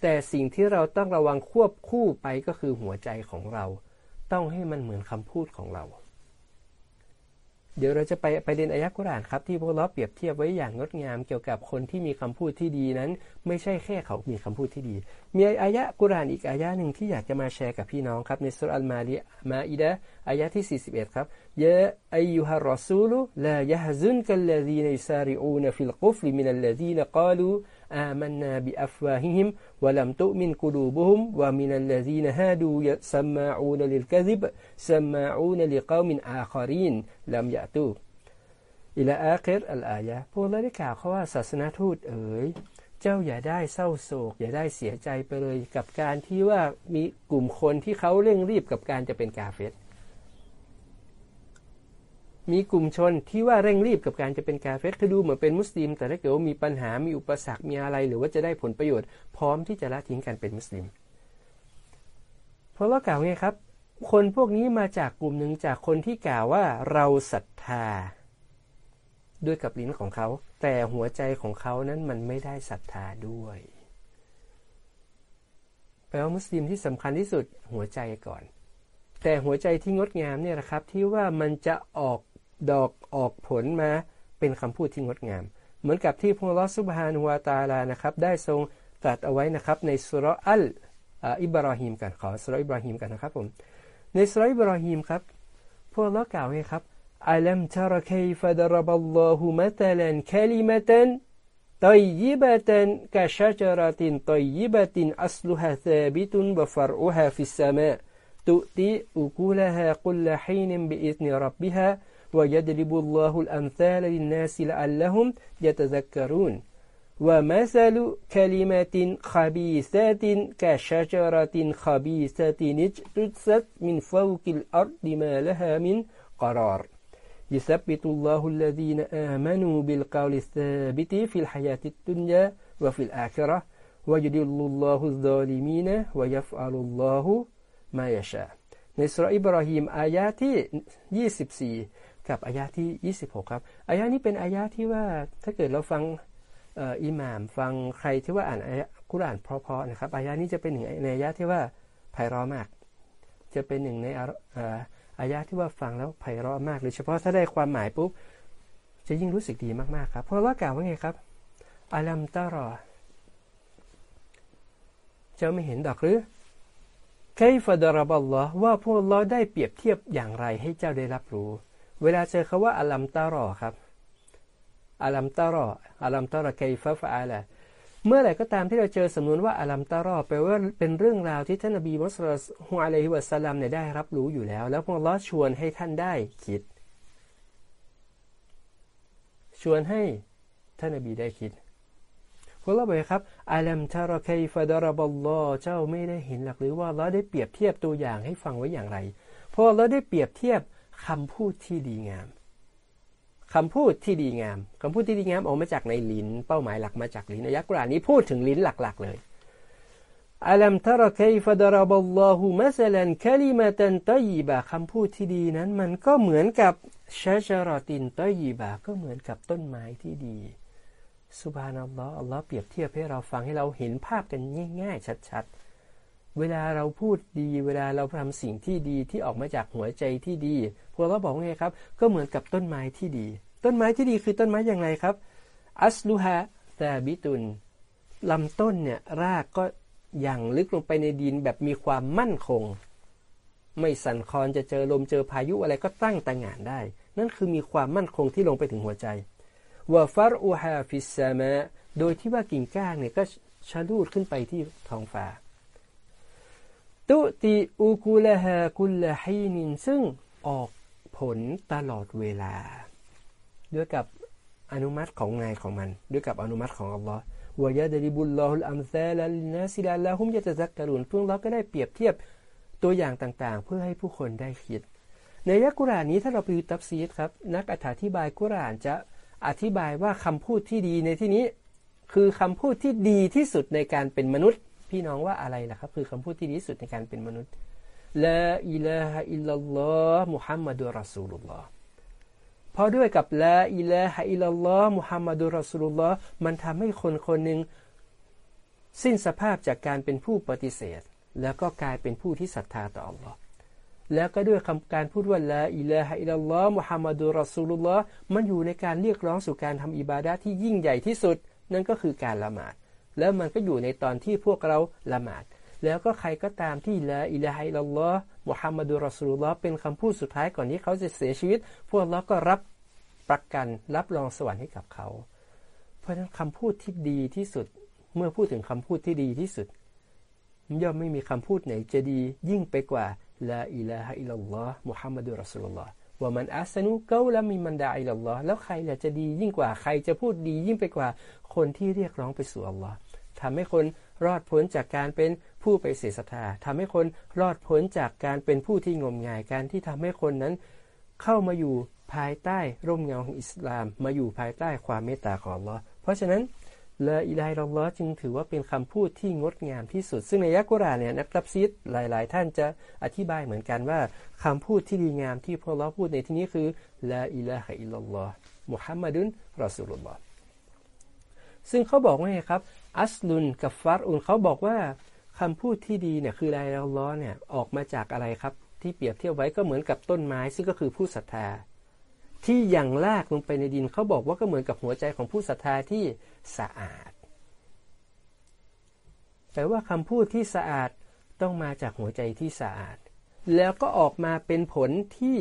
แต่สิ่งที่เราต้องระวังควบคู่ไปก็คือหัวใจของเรา ต้องให้มันเหมือนคำพูดของเรา เดี๋ยวเราจะไปไปเรียนอายะกุรอานครับที่พระเจ้าเปรียบเทียบไว้อย่างงดงามเกี่ยวกับคนที่มีคำพูดที่ดีนั้น ไม่ใช่แค่เขามีคำพูดที่ดี มีอายะกุรอานอีกอายะหนึ่งที่อยากจะมาแชร์กับพี่น้องครับในสุรอัลมาลีมาอิดะอายะที่ 41 ครับيا أيها الرسول لا يحزنك الذين يسارعون في الكفر من الذين قالوا آمنا بأفواههم ولم تؤمن قلوبهم ومن الذين هادوا سماعون للكذب سماعون لقوم آخرين لم يأتوا อิลาอาคิรอัลอายะพวกเราได้กล่าวเขาว่าศาสนาทูตเอ๋ยเจ้าอย่าได้เศร้าโศก อย่าได้เสียใจไปเลยกับการที่ว่ามีกลุ่มคนที่เขาเร่งรีบกับการจะเป็นกาเฟต มีกลุ่มชนที่ว่าเร่งรีบกับการจะเป็นกาเฟสคือดูเหมือนเป็นมุสลิม แต่ถ้าเกิดว่ามีปัญหา มีอุปสรรค มีอะไร หรือว่าจะได้ผลประโยชน์ พร้อมที่จะละทิ้งการเป็นมุสลิม เพราะว่ากล่าวไงครับ คนพวกนี้มาจากกลุ่มหนึ่งจากคนที่กล่าวว่าเราศรัทธา ด้วยกับลิ้นของเขา แต่หัวใจของเขานั้นมันไม่ได้ศรัทธาด้วยแปลว่ามุสลิมที่สำคัญที่สุดหัวใจก่อน แต่หัวใจที่งดงามเนี่ยนะครับที่ว่ามันจะออก ดอกออกผลมาเป็นคำพูดที่งดงาม เหมือนกับที่พงระลอสุบฮานุวตาลานะครับ ได้ทรงตรัสเอาไว้นะครับ ในสุรอัลอิบราฮิมกันขอสุรอิบราฮิมกันนะครับผมในสุรอิบราฮิมครับพระเจ้ากล่าวไว้ครับألم تر كيف ضرب الله مثلا كلمة طيبة كشجرة طيبة أصلها ثابت وفرعها في السماء تؤتي أكلها كل حين بإذن ربها ويضرب الله الأمثال للناس لعلهم يتذكرون ومثل كلمة خبيثة كشجرة خبيثة اجتثت من فوق الأرض ما لها من قرار يثبت الله الذين آمنوا بالقول الثابت في الحياة الدنيا وفي الآخرة ويدل الله الظالمين ويفعل الله ما يشاء ในสุรอิบราฮิมอายะที่ 24 กับอายะที่ 26 ครับอายะนี้เป็นอายะที่ว่าถ้าเกิดเราฟังอิหม่ามฟังใครที่ว่าอ่านอายะกุรานเพราะๆนะครับอายะนี้จะเป็นหนึ่งในอายะที่ว่าไพเราะมาก จะเป็นหนึ่งในอายะที่ว่าฟังแล้วไพเราะมากโดยเฉพาะถ้าได้ความหมายปุ๊บจะยิ่งรู้สึกดีมากๆครับ เพราะว่ากล่าวว่าไงครับอัลัมตารอเจ้าไม่เห็นดอกหรือไคฟดรบัลลอว่าพวกเราได้เปรียบเทียบอย่างไรให้เจ้าได้รับรู้ เวลาเจอคาว่าอัลัมตารอครับอัลัมตารออัลัมตารอไคฟฟะอาละเมื่อไหร่ก็ตามที่เราเจอสำนวนว่าอัลัมตารอแปลว่าเป็นเรื่องราวที่ท่านนบีมุสลิมฮุอะลัยฮิวะสัลลัมเนี่ยได้รับรู้อยู่แล้ว แล้วพวกเราชวนให้ท่านได้คิด ชวนให้ท่านนบีได้คิดพวกเราบอกครับอัลัมตารอคัยฟะดารบัลลอเจ้าไม่ได้เห็นหลักหรือว่าเราได้เปรียบเทียบตัวอย่างให้ฟังไว้อย่างไรเพราะเราได้เปรียบเทียบ คำพูดที่ดีงามคำพูดที่ดีงามคำพูดที่ดีงามออกมาจากในลิ้น เป้าหมายหลักมาจากลิ้นอายะกรานี้พูดถึงลิ้นหลักๆเลยอัลัมทรคัยฟดรบัลลอฮุมะซลันคลิมะตันตยีบะคำพูดที่ดีนั้น มันก็เหมือนกับชาชารอตินตยีบะก็เหมือนกับต้นไม้ที่ดีสุบานัลลอฮ์อัลลอฮ์เปรียบเทียบให้เราฟังให้เราเห็นภาพกันง่ายๆ ชัดๆ เวลาเราพูดดี เวลาเราทำสิ่งที่ดีที่ออกมาจากหัวใจที่ดี วกเราบอกไงครับ ก็เหมือนกับต้นไม้ที่ดี ต้นไม้ที่ดีคือต้นไม้อย่างไรครับ อัสลูฮะแต่บิตุนลำต้นเนี่ยรากก็อย่างลึกลงไปในดินแบบมีความมั่นคง ไม่สั่นคลอนจะเจอลมเจอพายุอะไรก็ตั้งต่างานได้ นั่นคือมีความมั่นคงที่ลงไปถึงหัวใจوفرعها في السماءโดยที่ว่ากิ่งก้านเนี่ยก็ชะลูดขึ้นไปที่ท้องฟ้าتؤتي أكلها كل حينซึ่งออก ผลตลอดเวลา ด้วยกับอนุมัติของนายของมัน ด้วยกับอนุมัติของอัลลอฮ์วายะดริบุลลอฮุลอัมซาลลินาซิลาลาฮุมยะตะซักกะรุนพวกเราก็ได้เปรียบเทียบตัวอย่างต่างๆ เพื่อให้ผู้คนได้คิด ในอายะกุรอานนี้ถ้าเราไปดูตัฟซีรครับ นักอธิบายกุรอานจะอธิบายว่าคำพูดที่ดีในที่นี้ คือคำพูดที่ดีที่สุดในการเป็นมนุษย์ พี่น้องว่าอะไรล่ะครับ คือคำพูดที่ดีที่สุดในการเป็นมนุษย์ ลาอิลาฮะอิลลัลลอฮ์มุฮัมมัดุรอสูลุลลอฮ์พราะด้วยกับลาอิลาฮะอิลลัลลอฮ์มุฮัมมัดุรอสูลุลลอฮ์มันทำให้คนคนหนึ่งสิ้นสภาพจากการเป็นผู้ปฏิเสธ แล้วก็กลายเป็นผู้ที่ศรัทธาต่ออัลลอฮ์แล้วก็ด้วยคำการพูดว่าلا إله إلا الله محمد رسول اللهมันอยู่ในการเรียกร้องสู่การทำอิบาดะที่ยิ่งใหญ่ที่สุด นั่นก็คือการละหมาด แล้วมันก็อยู่ในตอนที่พวกเราละหมาด แล้วก็ใครก็ตามที่لا إله إلا الله محمد رسول اللهเป็นคำพูดสุดท้ายก่อนที่เขาจะเสียชีวิต พระเจ้าก็รับประกันรับรองสวรรค์ให้กับเขา เพราะฉะนั้นคำพูดที่ดีที่สุดเมื่อพูดถึงคำพูดที่ดีที่สุด ย่อมไม่มีคำพูดไหนจะดียิ่งไปกว่าลาอิลาฮิลลัลอฮ์มุฮัมมัดุรัสุลลอฮ์ว่ามันอัสนุเกาและมีมันดาอิลลัลลอฮ์แล้วใครล่ะจะดียิ่งกว่าใครจะพูดดียิ่งไปกว่าคนที่เรียกร้องไปสู่อัลลอฮ์ทำให้คนรอดพ้นจากการเป็น ผู้ไปเสียศรัทธาทำให้คนรอดพ้นจากการเป็นผู้ที่งมงายการที่ทำให้คนนั้น เข้ามาอยู่ภายใต้ร่มเงาของอิสลาม มาอยู่ภายใต้ความเมตตาของอัลลอฮ์เพราะฉะนั้นละอิลัยลอฮ์จึงถือว่าเป็นคำพูดที่งดงามที่สุด ซึ่งในยักกุรานเนี่ยนักตับซีดหลาย ๆ ท่านจะอธิบายเหมือนกันว่าคำพูดที่ดีงามที่พวกเราพูดในที่นี้คือละอิลาฮะอิลลัลลอฮ์มุฮัมมัดุนรอสุลลอฮ์ซึ่งเขาบอกว่าไงครับ อัสลุนกับฟารอุนเขาบอกว่า คำพูดที่ดีเนี่ยคืออะไรเราล้อเนี่ยออกมาจากอะไรครับ ที่เปรียบเทียบไว้ก็เหมือนกับต้นไม้ ซึ่งก็คือผู้ศรัทธา ที่ยังลากลงไปในดินเขาบอกว่าก็เหมือนกับหัวใจของผู้ศรัทธาที่สะอาด แต่ว่าคำพูดที่สะอาดต้องมาจากหัวใจที่สะอาด แล้วก็ออกมาเป็นผลที่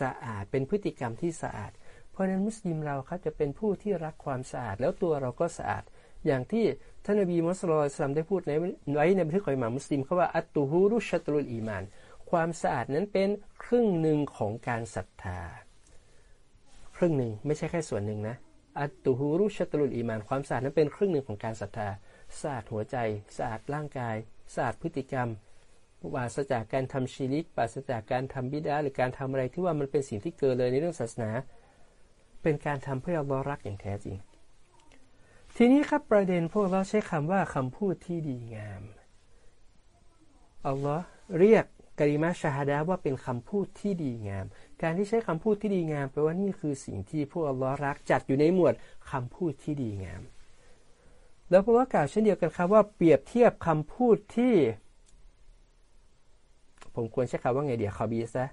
สะอาดเป็นพฤติกรรมที่สะอาด เพราะนั้นมุสลิมเราครับจะเป็นผู้ที่รักความสะอาด แล้วตัวเราก็สะอาดอย่างที่ ท่านนบีมุสลิมได้พูดในไว้ในบันทึกของอิหม่ามมุสลิมเขาว่าอัตตูฮูรุชัตรุลอีมาน ความสะอาดนั้นเป็นครึ่งหนึ่งของการศรัทธา ครึ่งหนึ่งไม่ใช่แค่ส่วนหนึ่งนะอัตตูฮูรุชัตรุลอีมาน ความสะอาดนั้นเป็นครึ่งหนึ่งของการศรัทธาสะอาดหัวใจสะอาดร่างกายสะอาดพฤติกรรมปราศจากการทำชีริกปราศจากการทำบิดาหรือการทำอะไรที่ว่ามันเป็นสิ่งที่เกินเลยในเรื่องศาสนา เป็นการทำเพื่อเรารักอย่างแท้จริง ทีนี้ครับประเด็นพวกเราใช้คำว่าคำพูดที่ดีงาม อัลลอฮ์เรียกกริมาชาฮดาว่าเป็นคำพูดที่ดีงาม การที่ใช้คำพูดที่ดีงามแปลว่านี่คือสิ่งที่พวกอัลลอฮ์รักจัดอยู่ในหมวดคำพูดที่ดีงาม แล้วพวกเรากล่าวเช่นเดียวกันครับว่าเปรียบเทียบคำพูดที่ ผมควรใช้คำว่าไงเดี๋ยวคาบีซะ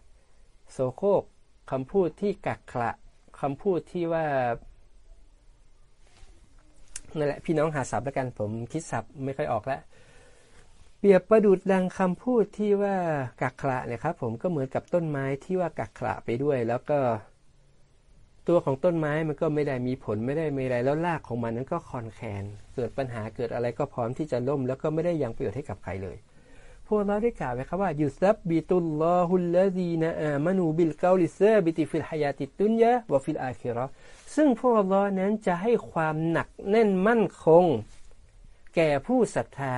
โซโคกคำพูดที่กักขระคำพูดที่ว่า นั่นแหละพี่น้องหาศัพท์แล้วกันผมคิดศัพท์ไม่ค่อยออกแล้วเปรียบประดุจดังคำพูดที่ว่ากักขฬะเนี่ยครับ ผมก็เหมือนกับต้นไม้ที่ว่ากักขฬะไปด้วย แล้วก็ ตัวของต้นไม้มันก็ไม่ได้มีผลไม่ได้ไม่ไรแล้วรากของมันนั้นก็คลอนแคลนเกิดปัญหาเกิดอะไรก็พร้อมที่จะล่ม แล้วก็ไม่ได้ยังประโยชน์ให้กับใครเลย พระอัลลอฮ์ได้กล่าวไว้ครับว่าيثبت الله الذين آمنوا بالقول الثابت في الحياة الدنيا وفي الآخرةซึ่งพวกเรานั้นจะให้ความหนักแน่นมั่นคง แก่ผู้ศรัทธา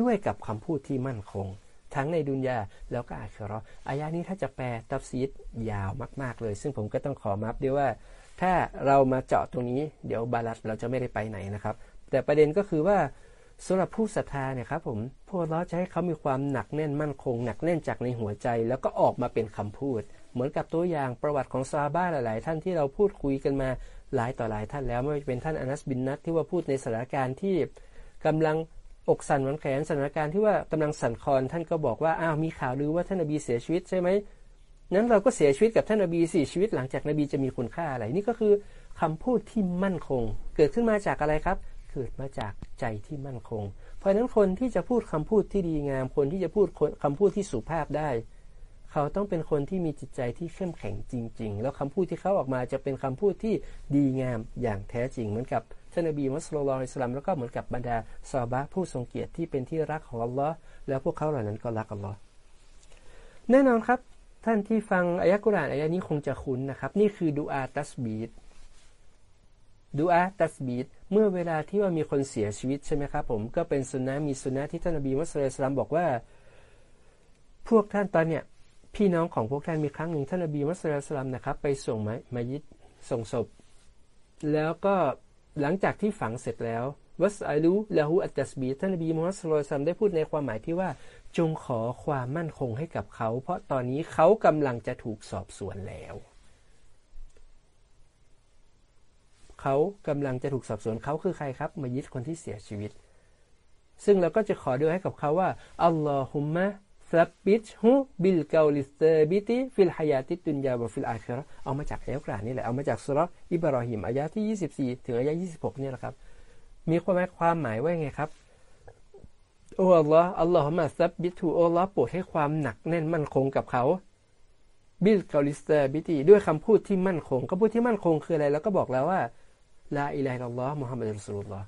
ด้วยกับคำพูดที่มั่นคง ทั้งในดุนยาแล้วก็อาคิรออายานี้ถ้าจะแปลตัฟซีดยาวมาก ๆเลย ซึ่งผมก็ต้องขอมับด้วยว่า ถ้าเรามาเจาะตรงนี้เดี๋ยวบาลัสเราจะไม่ได้ไปไหนนะครับ แต่ประเด็นก็คือว่า สำหรับผู้ศรัทธาเนี่ยครับผมพวกเราจะให้เขามีความหนักแน่นมั่นคง หนักแน่นจากในหัวใจ แล้วก็ออกมาเป็นคำพูด เหมือนกับตัวอย่างประวัติของซาบ้าหลาย ๆ ท่านที่เราพูดคุยกันมาหลายต่อหลายท่านแล้วไม่ว่าจะเป็นท่านอนัสบินนัทที่ว่าพูดในสถานการณ์ที่กำลังอกสั่นหวันแขนสถานการณ์ที่ว่ากำลังสั่นคลอนท่านก็บอกว่าอ้าวมีข่าวลือว่าท่านนบีเสียชีวิตใช่ไหมนั้นเราก็เสียชีวิตกับท่านนบีสี่ชีวิตหลังจากนบีจะมีคุณค่าอะไรนี่ก็คือคำพูดที่มั่นคง เกิดขึ้นมาจากอะไรครับ กิดมาจากใจที่มั่นคง เพราะนั้นคนที่จะพูดคำพูดที่ดีงาม คนที่จะพูดคำพูดที่สุภาพได้ เขาต้องเป็นคนที่มีจิตใจที่เข้มแข็งจริง ๆ แล้วคำพูดที่เขาออกมาจะเป็นคำพูดที่ดีงามอย่างแท้จริง เหมือนกับท่านนบีมุสลิมอิสลามแล้วก็เหมือนกับบรรดาซาบะผู้ทรงเกียรติที่เป็นที่รักของอัลลอฮ์แล้วพวกเขาเหล่านั้นก็รักอัลลอฮ์แน่นอนครับท่านที่ฟังอายะกุรานอายะนี้คงจะคุ้นนะครับ นี่คือดูอาตัสบีดดูอาตัสบีด เมื่อเวลาที่ว่ามีคนเสียชีวิตใช่ไหมครับผมก็เป็นสุนนะมีสุนนะที่ท่านอบีมุสลิสลามบอกว่า พวกท่านตอนเนี้ยพี่น้องของพวกท่านมีครั้งหนึ่งท่านอบีมุสลิสลามนะครับ ไปส่งมามายิดส่งศพ แล้วก็หลังจากที่ฝังเสร็จแล้ววัสไอรูละหูอัตตสบีท่านอบีมุสลิมได้พูดในความหมายที่ว่าจงขอความมั่นคงให้กับเขา เพราะตอนนี้เขากำลังจะถูกสอบสวนแล้ว เขากำลังจะถูกสอบสวนเขาคือใครครับ มายิดคนที่เสียชีวิต ซึ่งเราก็จะขอดุอาอ์ให้กับเขาว่าاللهم ثبته بالقول الثابت في الحياة الدنيا وفي الآخرةเอามาจากอัลกุรอานนี่แหละ เอามาจากซูเราะฮ์อิบรอฮีมอายะที่ 24 ถึงอายะ26นี่แหละครับ มีความหมายความหมายว่าไงครับโอ้อัลลอฮ์อัลลอฮ์มาซับบิทูโอ้ลอโปรดให้ความหนักแน่นมั่นคงกับเขาبالقول الثابت ด้วยคำพูดที่มั่นคงคำพูดที่มั่นคงคืออะไร แล้วก็บอกแล้วว่า ลาอิลัยลลอฮ์มุฮัมมัดสุลสุลลอฮ์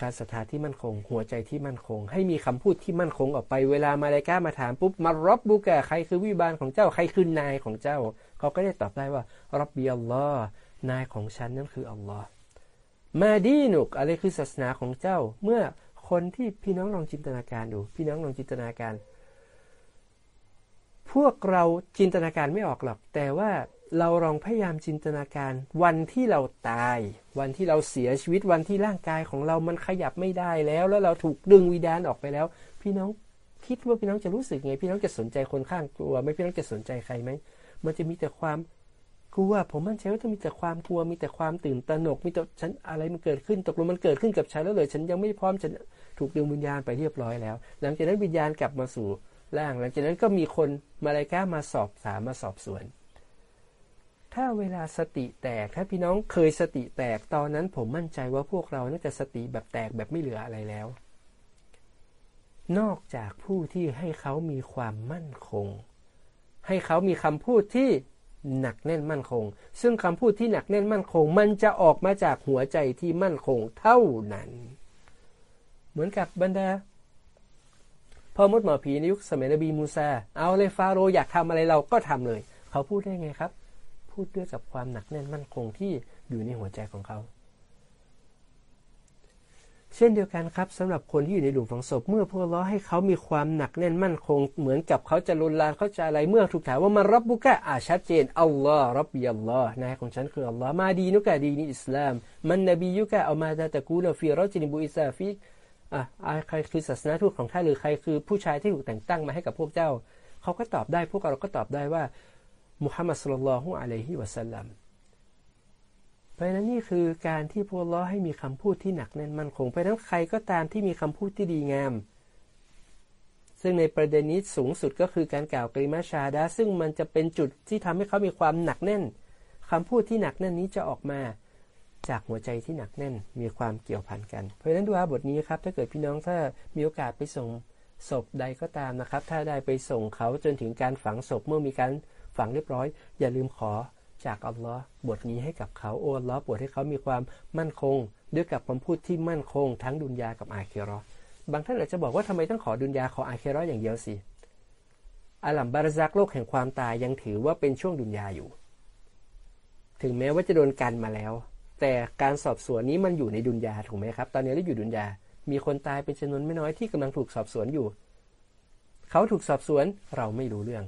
การศรัทธาที่มั่นคง หัวใจที่มั่นคง ให้มีคำพูดที่มั่นคงออกไปเวลามาเลกามาถามปุ๊บมารบบุกะใครคือวิบาลของเจ้าใครคือนายของเจ้า เขาก็ได้ตอบได้ว่ารับบีอัลลอฮ์นายของฉันนั่นคืออัลลอฮ์มาดีนุกอะไรคือศาสนาของเจ้า เมื่อคนที่พี่น้องลองจินตนาการดู พี่น้องลองจินตนาการ พวกเราจินตนาการไม่ออกหรอก แต่ว่า เราลองพยายามจินตนาการ วันที่เราตาย วันที่เราเสียชีวิตวันที่ร่างกายของเรามันขยับไม่ได้แล้ว แล้วเราถูกดึงวิญญาณออกไปแล้ว พี่น้องคิดว่าพี่น้องจะรู้สึกไง พี่น้องจะสนใจคนข้างตัวไหมพี่น้องจะสนใจใครไหมมันจะมีแต่ความกลัวผมมั่นใจว่าจะมีแต่ความกลัวมีแต่ความตื่นตระหนกมีแต่ฉันอะไรมันเกิดขึ้นตกลงมันเกิดขึ้นกับฉันแล้วเลยฉันยังไม่พร้อมฉันถูกดึงวิญญาณไปเรียบร้อยแล้ว หลังจากนั้นวิญญาณกลับมาสู่ร่าง หลังจากนั้นก็มีคนมาลายก้ามาสอบสามมาสอบสวน ถ้าเวลาสติแตก ถ้าพี่น้องเคยสติแตกตอนนั้นผมมั่นใจว่าพวกเราน่าจะสติแบบแตกแบบไม่เหลืออะไรแล้ว นอกจากผู้ที่ให้เขามีความมั่นคง ให้เขามีคำพูดที่หนักแน่นมั่นคง ซึ่งคำพูดที่หนักแน่นมั่นคง มันจะออกมาจากหัวใจที่มั่นคงเท่านั้น เหมือนกับบรรดาพ่อมดหมอผีในยุคสมัยนบีมูซา เอาเลยฟาโรอยากทำอะไรเราก็ทำเลย เขาพูดได้ไงครับ พูดด้วยกับความหนักแน่นมั่นคงที่อยู่ในหัวใจของเขา เช่นเดียวกันครับสำหรับคนที่อยู่ในหลุมฝังศพเมื่อพวกเราให้เขามีความหนักแน่นมั่นคง เหมือนกับเขาจะลุนลานเขาจะอะไรเมื่อถูกถามว่ามารับบุกะอาชัดเจนอัลลอฮ์รับบีอัลลอฮ์นายของฉันคืออัลลอฮ์มาดีนุกะดีนีอิสลาม มันนบียุกะเอามาตะกูลฟีรอจินิบุอิซาฟีอะใครคือศาสนาทูตของท่านหรือใครคือผู้ชายที่ถูกแต่งตั้งมาให้กับพวกเจ้า เขาก็ตอบได้พวกเราก็ตอบได้ว่า มุฮัมมัดสุลลัลลอฮุอะลัยฮิวะสัลลัมเพราะนั้นนี่คือการที่พวกล้อให้มีคำพูดที่หนักแน่นมั่นคงเพราะนั้นใครก็ตามที่มีคำพูดที่ดีงาม ซึ่งในประเด็นนี้สูงสุดก็คือการกล่าวกริมาชาดาซึ่งมันจะเป็นจุดที่ทำให้เขามีความหนักแน่นคำพูดที่หนักแน่นนี้จะออกมาจากหัวใจที่หนักแน่นมีความเกี่ยวพันกัน เพราะฉะนั้นดูอาบทนี้ครับ ถ้าเกิดพี่น้องถ้ามีโอกาสไปส่งศพใดก็ตามนะครับ ถ้าได้ไปส่งเขาจนถึงการฝังศพเมื่อมีการ ฝังเรียบร้อย อย่าลืมขอจากอัลลอฮ์บทนี้ให้กับเขาโอ้อัลลอฮ์บทให้เขามีความมั่นคง ด้วยกับคำพูดที่มั่นคง ทั้งดุนยากับอาเครอบางท่านอาจจะบอกว่าทำไมต้องขอดุนยาขออาเครออย่างเดียวสิอาลัมบารซักโลกแห่งความตายยังถือว่าเป็นช่วงดุนยาอยู่ ถึงแม้ว่าจะโดนกันมาแล้ว แต่การสอบสวนนี้มันอยู่ในดุนยาถูกไหมครับ ตอนนี้เราอยู่ดุนยา มีคนตายเป็นจำนวนไม่น้อยที่กำลังถูกสอบสวนอยู่ เขาถูกสอบสวนเราไม่รู้เรื่อง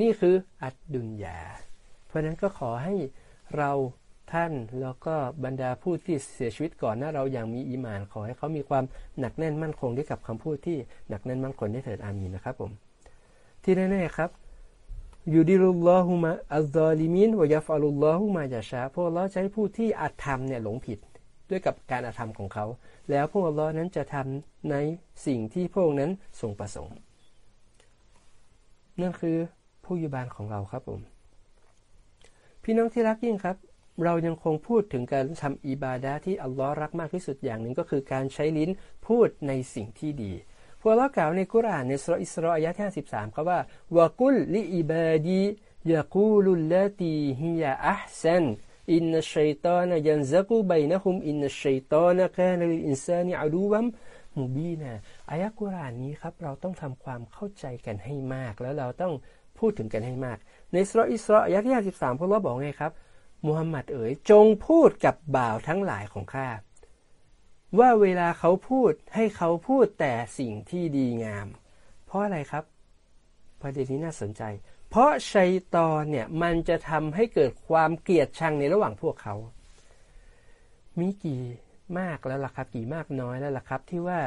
นี่คืออัดดุนยา เพราะนั้นก็ขอให้เราท่านแล้วก็บรรดาผู้ที่เสียชีวิตก่อนหน้าเราอย่างมีอีมาน ขอให้เขามีความหนักแน่นมั่นคงด้วยกับคำพูดที่หนักแน่นมั่นคงได้เถิดอามีนะครับผม ที่แน่ๆครับยูดิรุลลอฮุมะอัลลอลิมินวยาฟาลุลลอฮุมายาชาพวกเราใช้ผู้ที่อาธรรมเนี่ยหลงผิดด้วยกับการอาธรรมของเขา แล้วพวกเรานั้นจะทำในสิ่งที่พวกนั้นทรงประสงค์นั่นคือ ผู้ยุบาลของเราครับผม พี่น้องที่รักยิ่งครับ เรายังคงพูดถึงการทำอิบาดะที่อัลลอฮ์รักมากที่สุดอย่างหนึ่งก็คือการใช้ลิ้นพูดในสิ่งที่ดีพระอัลลอฮ์กล่าวในกุรอานในซูเราะฮ์อิสรออ์อายะที่53ครับว่าوقل لعبادي يقولوا التي هي أحسن إن الشيطان ينزغ بينهم إن الشيطان كان للإنسان عدوا مبيناอายะกุรอานนี้ครับ เราต้องทำความเข้าใจกันให้มาก แล้วเราต้อง พูดถึงกันให้มาก ในซูเราะฮ์อิสรออ์อายะที่53พระอัลลอฮ์บอกไงครับมุฮัมหมัดเอ๋ยจงพูดกับบ่าวทั้งหลายของข้าว่าเวลาเขาพูดให้เขาพูดแต่สิ่งที่ดีงาม เพราะอะไรครับ ประเด็นนี้น่าสนใจ เพราะชัยตอนเนี่ยมันจะทำให้เกิดความเกลียดชังในระหว่างพวกเขา มีกี่มากแล้วล่ะครับ กี่มากน้อยแล้วล่ะครับ ที่ว่า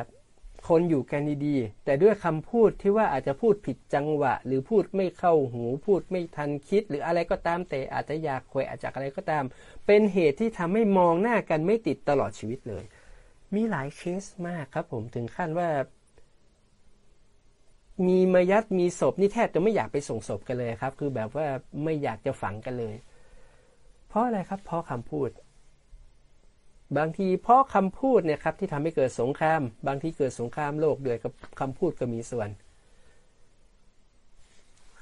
คนอยู่กันดีๆ แต่ด้วยคำพูดที่ว่าอาจจะพูดผิดจังหวะ หรือพูดไม่เข้าหูพูดไม่ทันคิด หรืออะไรก็ตามแต่อาจจะอยากคุยอาจจะอะไรก็ตาม เป็นเหตุที่ทำให้มองหน้ากันไม่ติดตลอดชีวิตเลย มีหลายเคสมากครับผมถึงขั้นว่า มีมายัดมีศพนี่แทบจะไม่อยากไปส่งศพกันเลยครับ คือแบบว่าไม่อยากจะฝังกันเลย เพราะอะไรครับ เพราะคำพูด บางทีเพราะคำพูดเนี่ยครับที่ทำให้เกิดสงคราม บางทีเกิดสงครามโลกด้วยกับคำพูดก็มีส่วน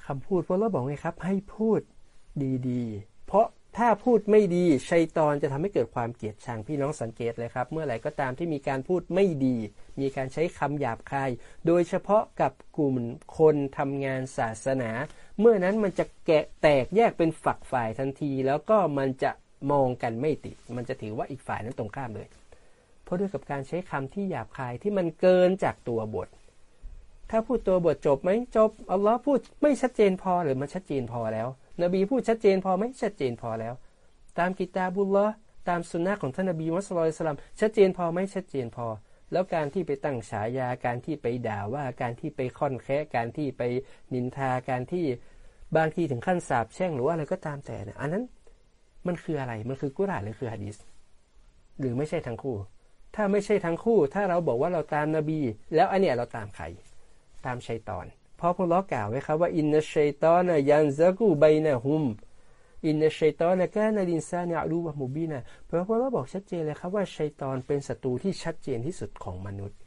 คำพูดพวกเราบอกไงครับ ให้พูดดีๆ เพราะถ้าพูดไม่ดีชัยตอนจะทำให้เกิดความเกลียดชังพี่น้องสังเกตเลยครับ เมื่อไหร่ก็ตามที่มีการพูดไม่ดี มีการใช้คำหยาบคาย โดยเฉพาะกับกลุ่มคนทำงานศาสนา เมื่อนั้นมันจะแกะแตกแยกเป็นฝักฝ่ายทันที แล้วก็มันจะ มองกันไม่ติด มันจะถือว่าอีกฝ่ายนั้นตรงข้ามเลย เพราะด้วยกับการใช้คำที่หยาบคายที่มันเกินจากตัวบท ถ้าพูดตัวบทจบไหมจบอัลลอฮ์พูดไม่ชัดเจนพอหรือมันชัดเจนพอแล้ว นบีพูดชัดเจนพอไหมชัดเจนพอแล้ว ตามกิตาบุลละตามสุนนะของท่านนบีมุสลิมสลัมชัดเจนพอไหมชัดเจนพอ แล้วการที่ไปตั้งฉายาการที่ไปด่าว่าการที่ไปค่อนแคะการที่ไปนินทาการที่บางทีถึงขั้นสาบแช่งหรือว่าอะไรก็ตามแต่นี่ยอันนั้น มันคืออะไร มันคือกุรอานหรือคือฮะดีษหรือไม่ใช่ทั้งคู่ ถ้าไม่ใช่ทั้งคู่ ถ้าเราบอกว่าเราตามนบี แล้วอันเนี้ยเราตามใคร ตามชัยตอน เพราะพระล้อกล่าวไว้ครับว่าอินนชัยตอนยันซะกูไบนะฮุมอินนชัยตอนแกนาดินซาเนี่ยรู้ว่ามูบีนะเพราะพระล้อบอกชัดเจนเลยครับว่าชัยตอนเป็นศัตรูที่ชัดเจนที่สุดของมนุษย์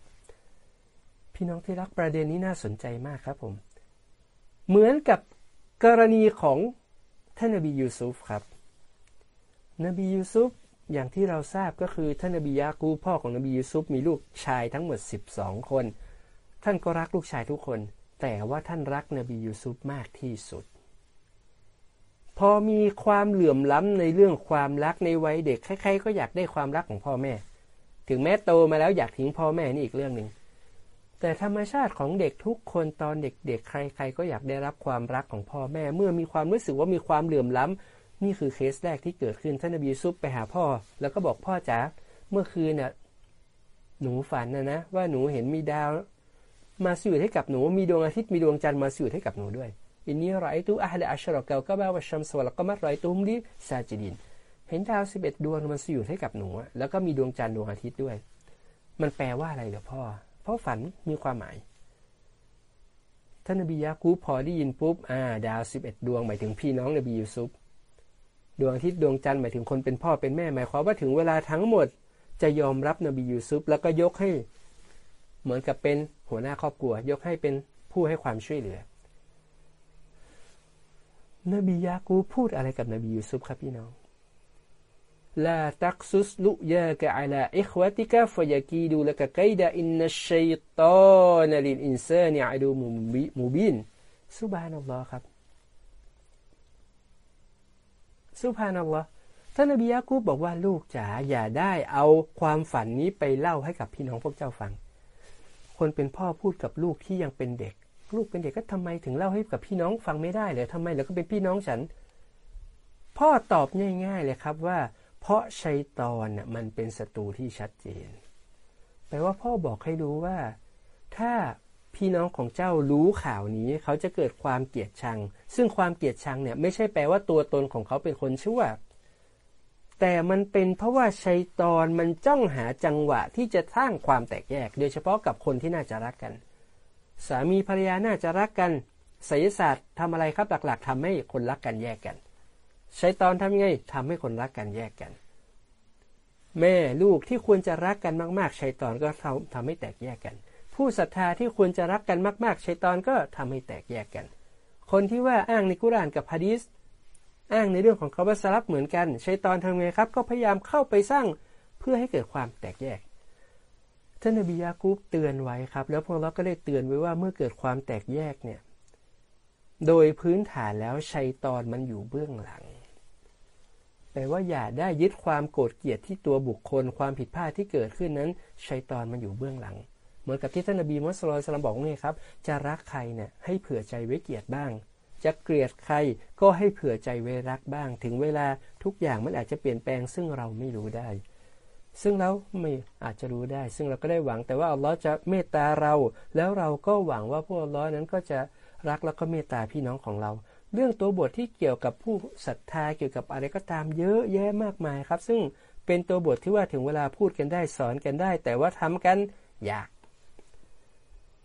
พี่น้องที่รักประเด็นนี้น่าสนใจมากครับผม เหมือนกับกรณีของท่านนบียูซุฟครับ นบียูซุฟอย่างที่เราทราบก็คือท่านนบียากูพ่อของนบียูซุฟมีลูกชายทั้งหมด 12 คน ท่านก็รักลูกชายทุกคน แต่ว่าท่านรักนบียูซุฟมากที่สุด พอมีความเหลื่อมล้ำในเรื่องความรักในวัยเด็กใครๆก็อยากได้ความรักของพ่อแม่ ถึงแม้โตมาแล้วอยากทิ้งพ่อแม่นี่อีกเรื่องหนึ่งแต่ธรรมชาติของเด็กทุกคนตอนเด็กๆ ใครๆ ก็อยากได้รับความรักของพ่อแม่ เมื่อมีความรู้สึกว่ามีความเหลื่อมล้ำ นี่คือเคสแรกที่เกิดขึ้นท่านนบีซุปไปหาพ่อ แล้วก็บอกพ่อจ๋าเมื่อคืนน่ะหนูฝันนะนะ ว่าหนูเห็นมีดาว มาสื่อให้กับหนูมีดวงอาทิตย์มีดวงจันทร์มาสื่อให้กับหนูด้วยอินนี้ไรตุอาลอัชรอเกลก็บาวชัมสวรก็มัดไรตุมดิซาจิดิน เห็นดาวสิบเอ็ดดวงมาสื่อให้กับหนู แล้วก็มีดวงจันทร์ดวงอาทิตย์ด้วย มันแปลว่าอะไรเหรอพ่อ เพราะฝันมีความหมายท่านนบียากูพอได้ยินปุ๊บอ่าดาวสิบเอ็ดดวงหมายถึงพี่น้องนบียูซุป ดวงอาทิตย์ดวงจันทร์หมายถึงคนเป็นพ่อเป็นแม่หมายความว่าถึงเวลาทั้งหมดจะยอมรับนบียูซุปแล้วก็ยกให้เหมือนกับเป็นหัวหน้าครอบครัว ยกให้เป็นผู้ให้ความช่วยเหลือ นบียากูพูดอะไรกับนบียูซุปครับพี่น้องลาตักซุสลุยากะอัลาอิควติกะฟยกีดูลกะไกดะอินนัชชัยตอนลินอินซานีอะดูมูบินสุบานัลลอฮ์ครับ สุบานัลลอฮ์ท่านนบียากูบบอกว่าลูกจ๋าอย่าได้เอาความฝันนี้ไปเล่าให้กับพี่น้องพวกเจ้าฟัง คนเป็นพ่อพูดกับลูกที่ยังเป็นเด็ก ลูกเป็นเด็กก็ทำไมถึงเล่าให้กับพี่น้องฟังไม่ได้เลยทำไมแล้วก็เป็นพี่น้องฉัน พ่อตอบง่าย ๆเลยครับว่า เพราะชัยตอนน่ะมันเป็นศัตรูที่ชัดเจน แปลว่าพ่อบอกให้รู้ว่า ถ้า พี่น้องของเจ้ารู้ข่าวนี้เขาจะเกิดความเกลียดชัง ซึ่งความเกลียดชังเนี่ยไม่ใช่แปลว่าตัวตนของเขาเป็นคนชั่ว แต่มันเป็นเพราะว่าชัยตอนมันจ้องหาจังหวะที่จะสร้างความแตกแยก โดยเฉพาะกับคนที่น่าจะรักกัน สามีภรรยาน่าจะรักกันศิลศาสตร์ทำอะไรครับหลักๆทำให้คนรักกันแยกกันชัยตอนทำไงทำให้คนรักกันแยกกัน แม่ลูกที่ควรจะรักกันมากๆชัยตอนก็ทำทำให้แตกแยกกัน ผู้ศรัทธาที่ควรจะรักกันมาก ๆ ชัยตอนก็ทำให้แตกแยกกัน คนที่ว่าอ้างในกุรานกับฮะดีสอ้างในเรื่องของคาบัสลับเหมือนกันชัยตอนทำไงครับ ก็พยายามเข้าไปสร้างเพื่อให้เกิดความแตกแยกท่านนบียากูบเตือนไว้ครับ แล้วพวกเราก็ได้เตือนไว้ว่าเมื่อเกิดความแตกแยกเนี่ยโดยพื้นฐานแล้วชัยตอนมันอยู่เบื้องหลังแปลว่าอย่าได้ยึดความโกรธเกลียดที่ตัวบุคคลความผิดพลาดที่เกิดขึ้นนั้นชัยตอนมันอยู่เบื้องหลัง มือนกับที่ท่านนบีมุสลิมบอกนี่ครับ จะรักใครเนี่ยให้เผื่อใจไว้เกียดบ้าง จะเกลียดใครก็ให้เผื่อใจไว้รักบ้าง ถึงเวลาทุกอย่างมันอาจจะเปลี่ยนแปลงซึ่งเราไม่รู้ได้ ซึ่งเราไม่อาจจะรู้ได้ ซึ่งเราก็ได้หวังแต่ว่าอัลลอฮ์จะเมตตาเรา แล้วเราก็หวังว่าพวกอัลลอฮ์นั้นก็จะรักแล้วก็เมตตาพี่น้องของเรา เรื่องตัวบทที่เกี่ยวกับผู้ศรัทธาเกี่ยวกับอะไรก็ตามเยอะแยะมากมายครับ ซึ่งเป็นตัวบทที่ว่าถึงเวลาพูดกันได้สอนกันได้ แต่ว่าทำกันยาก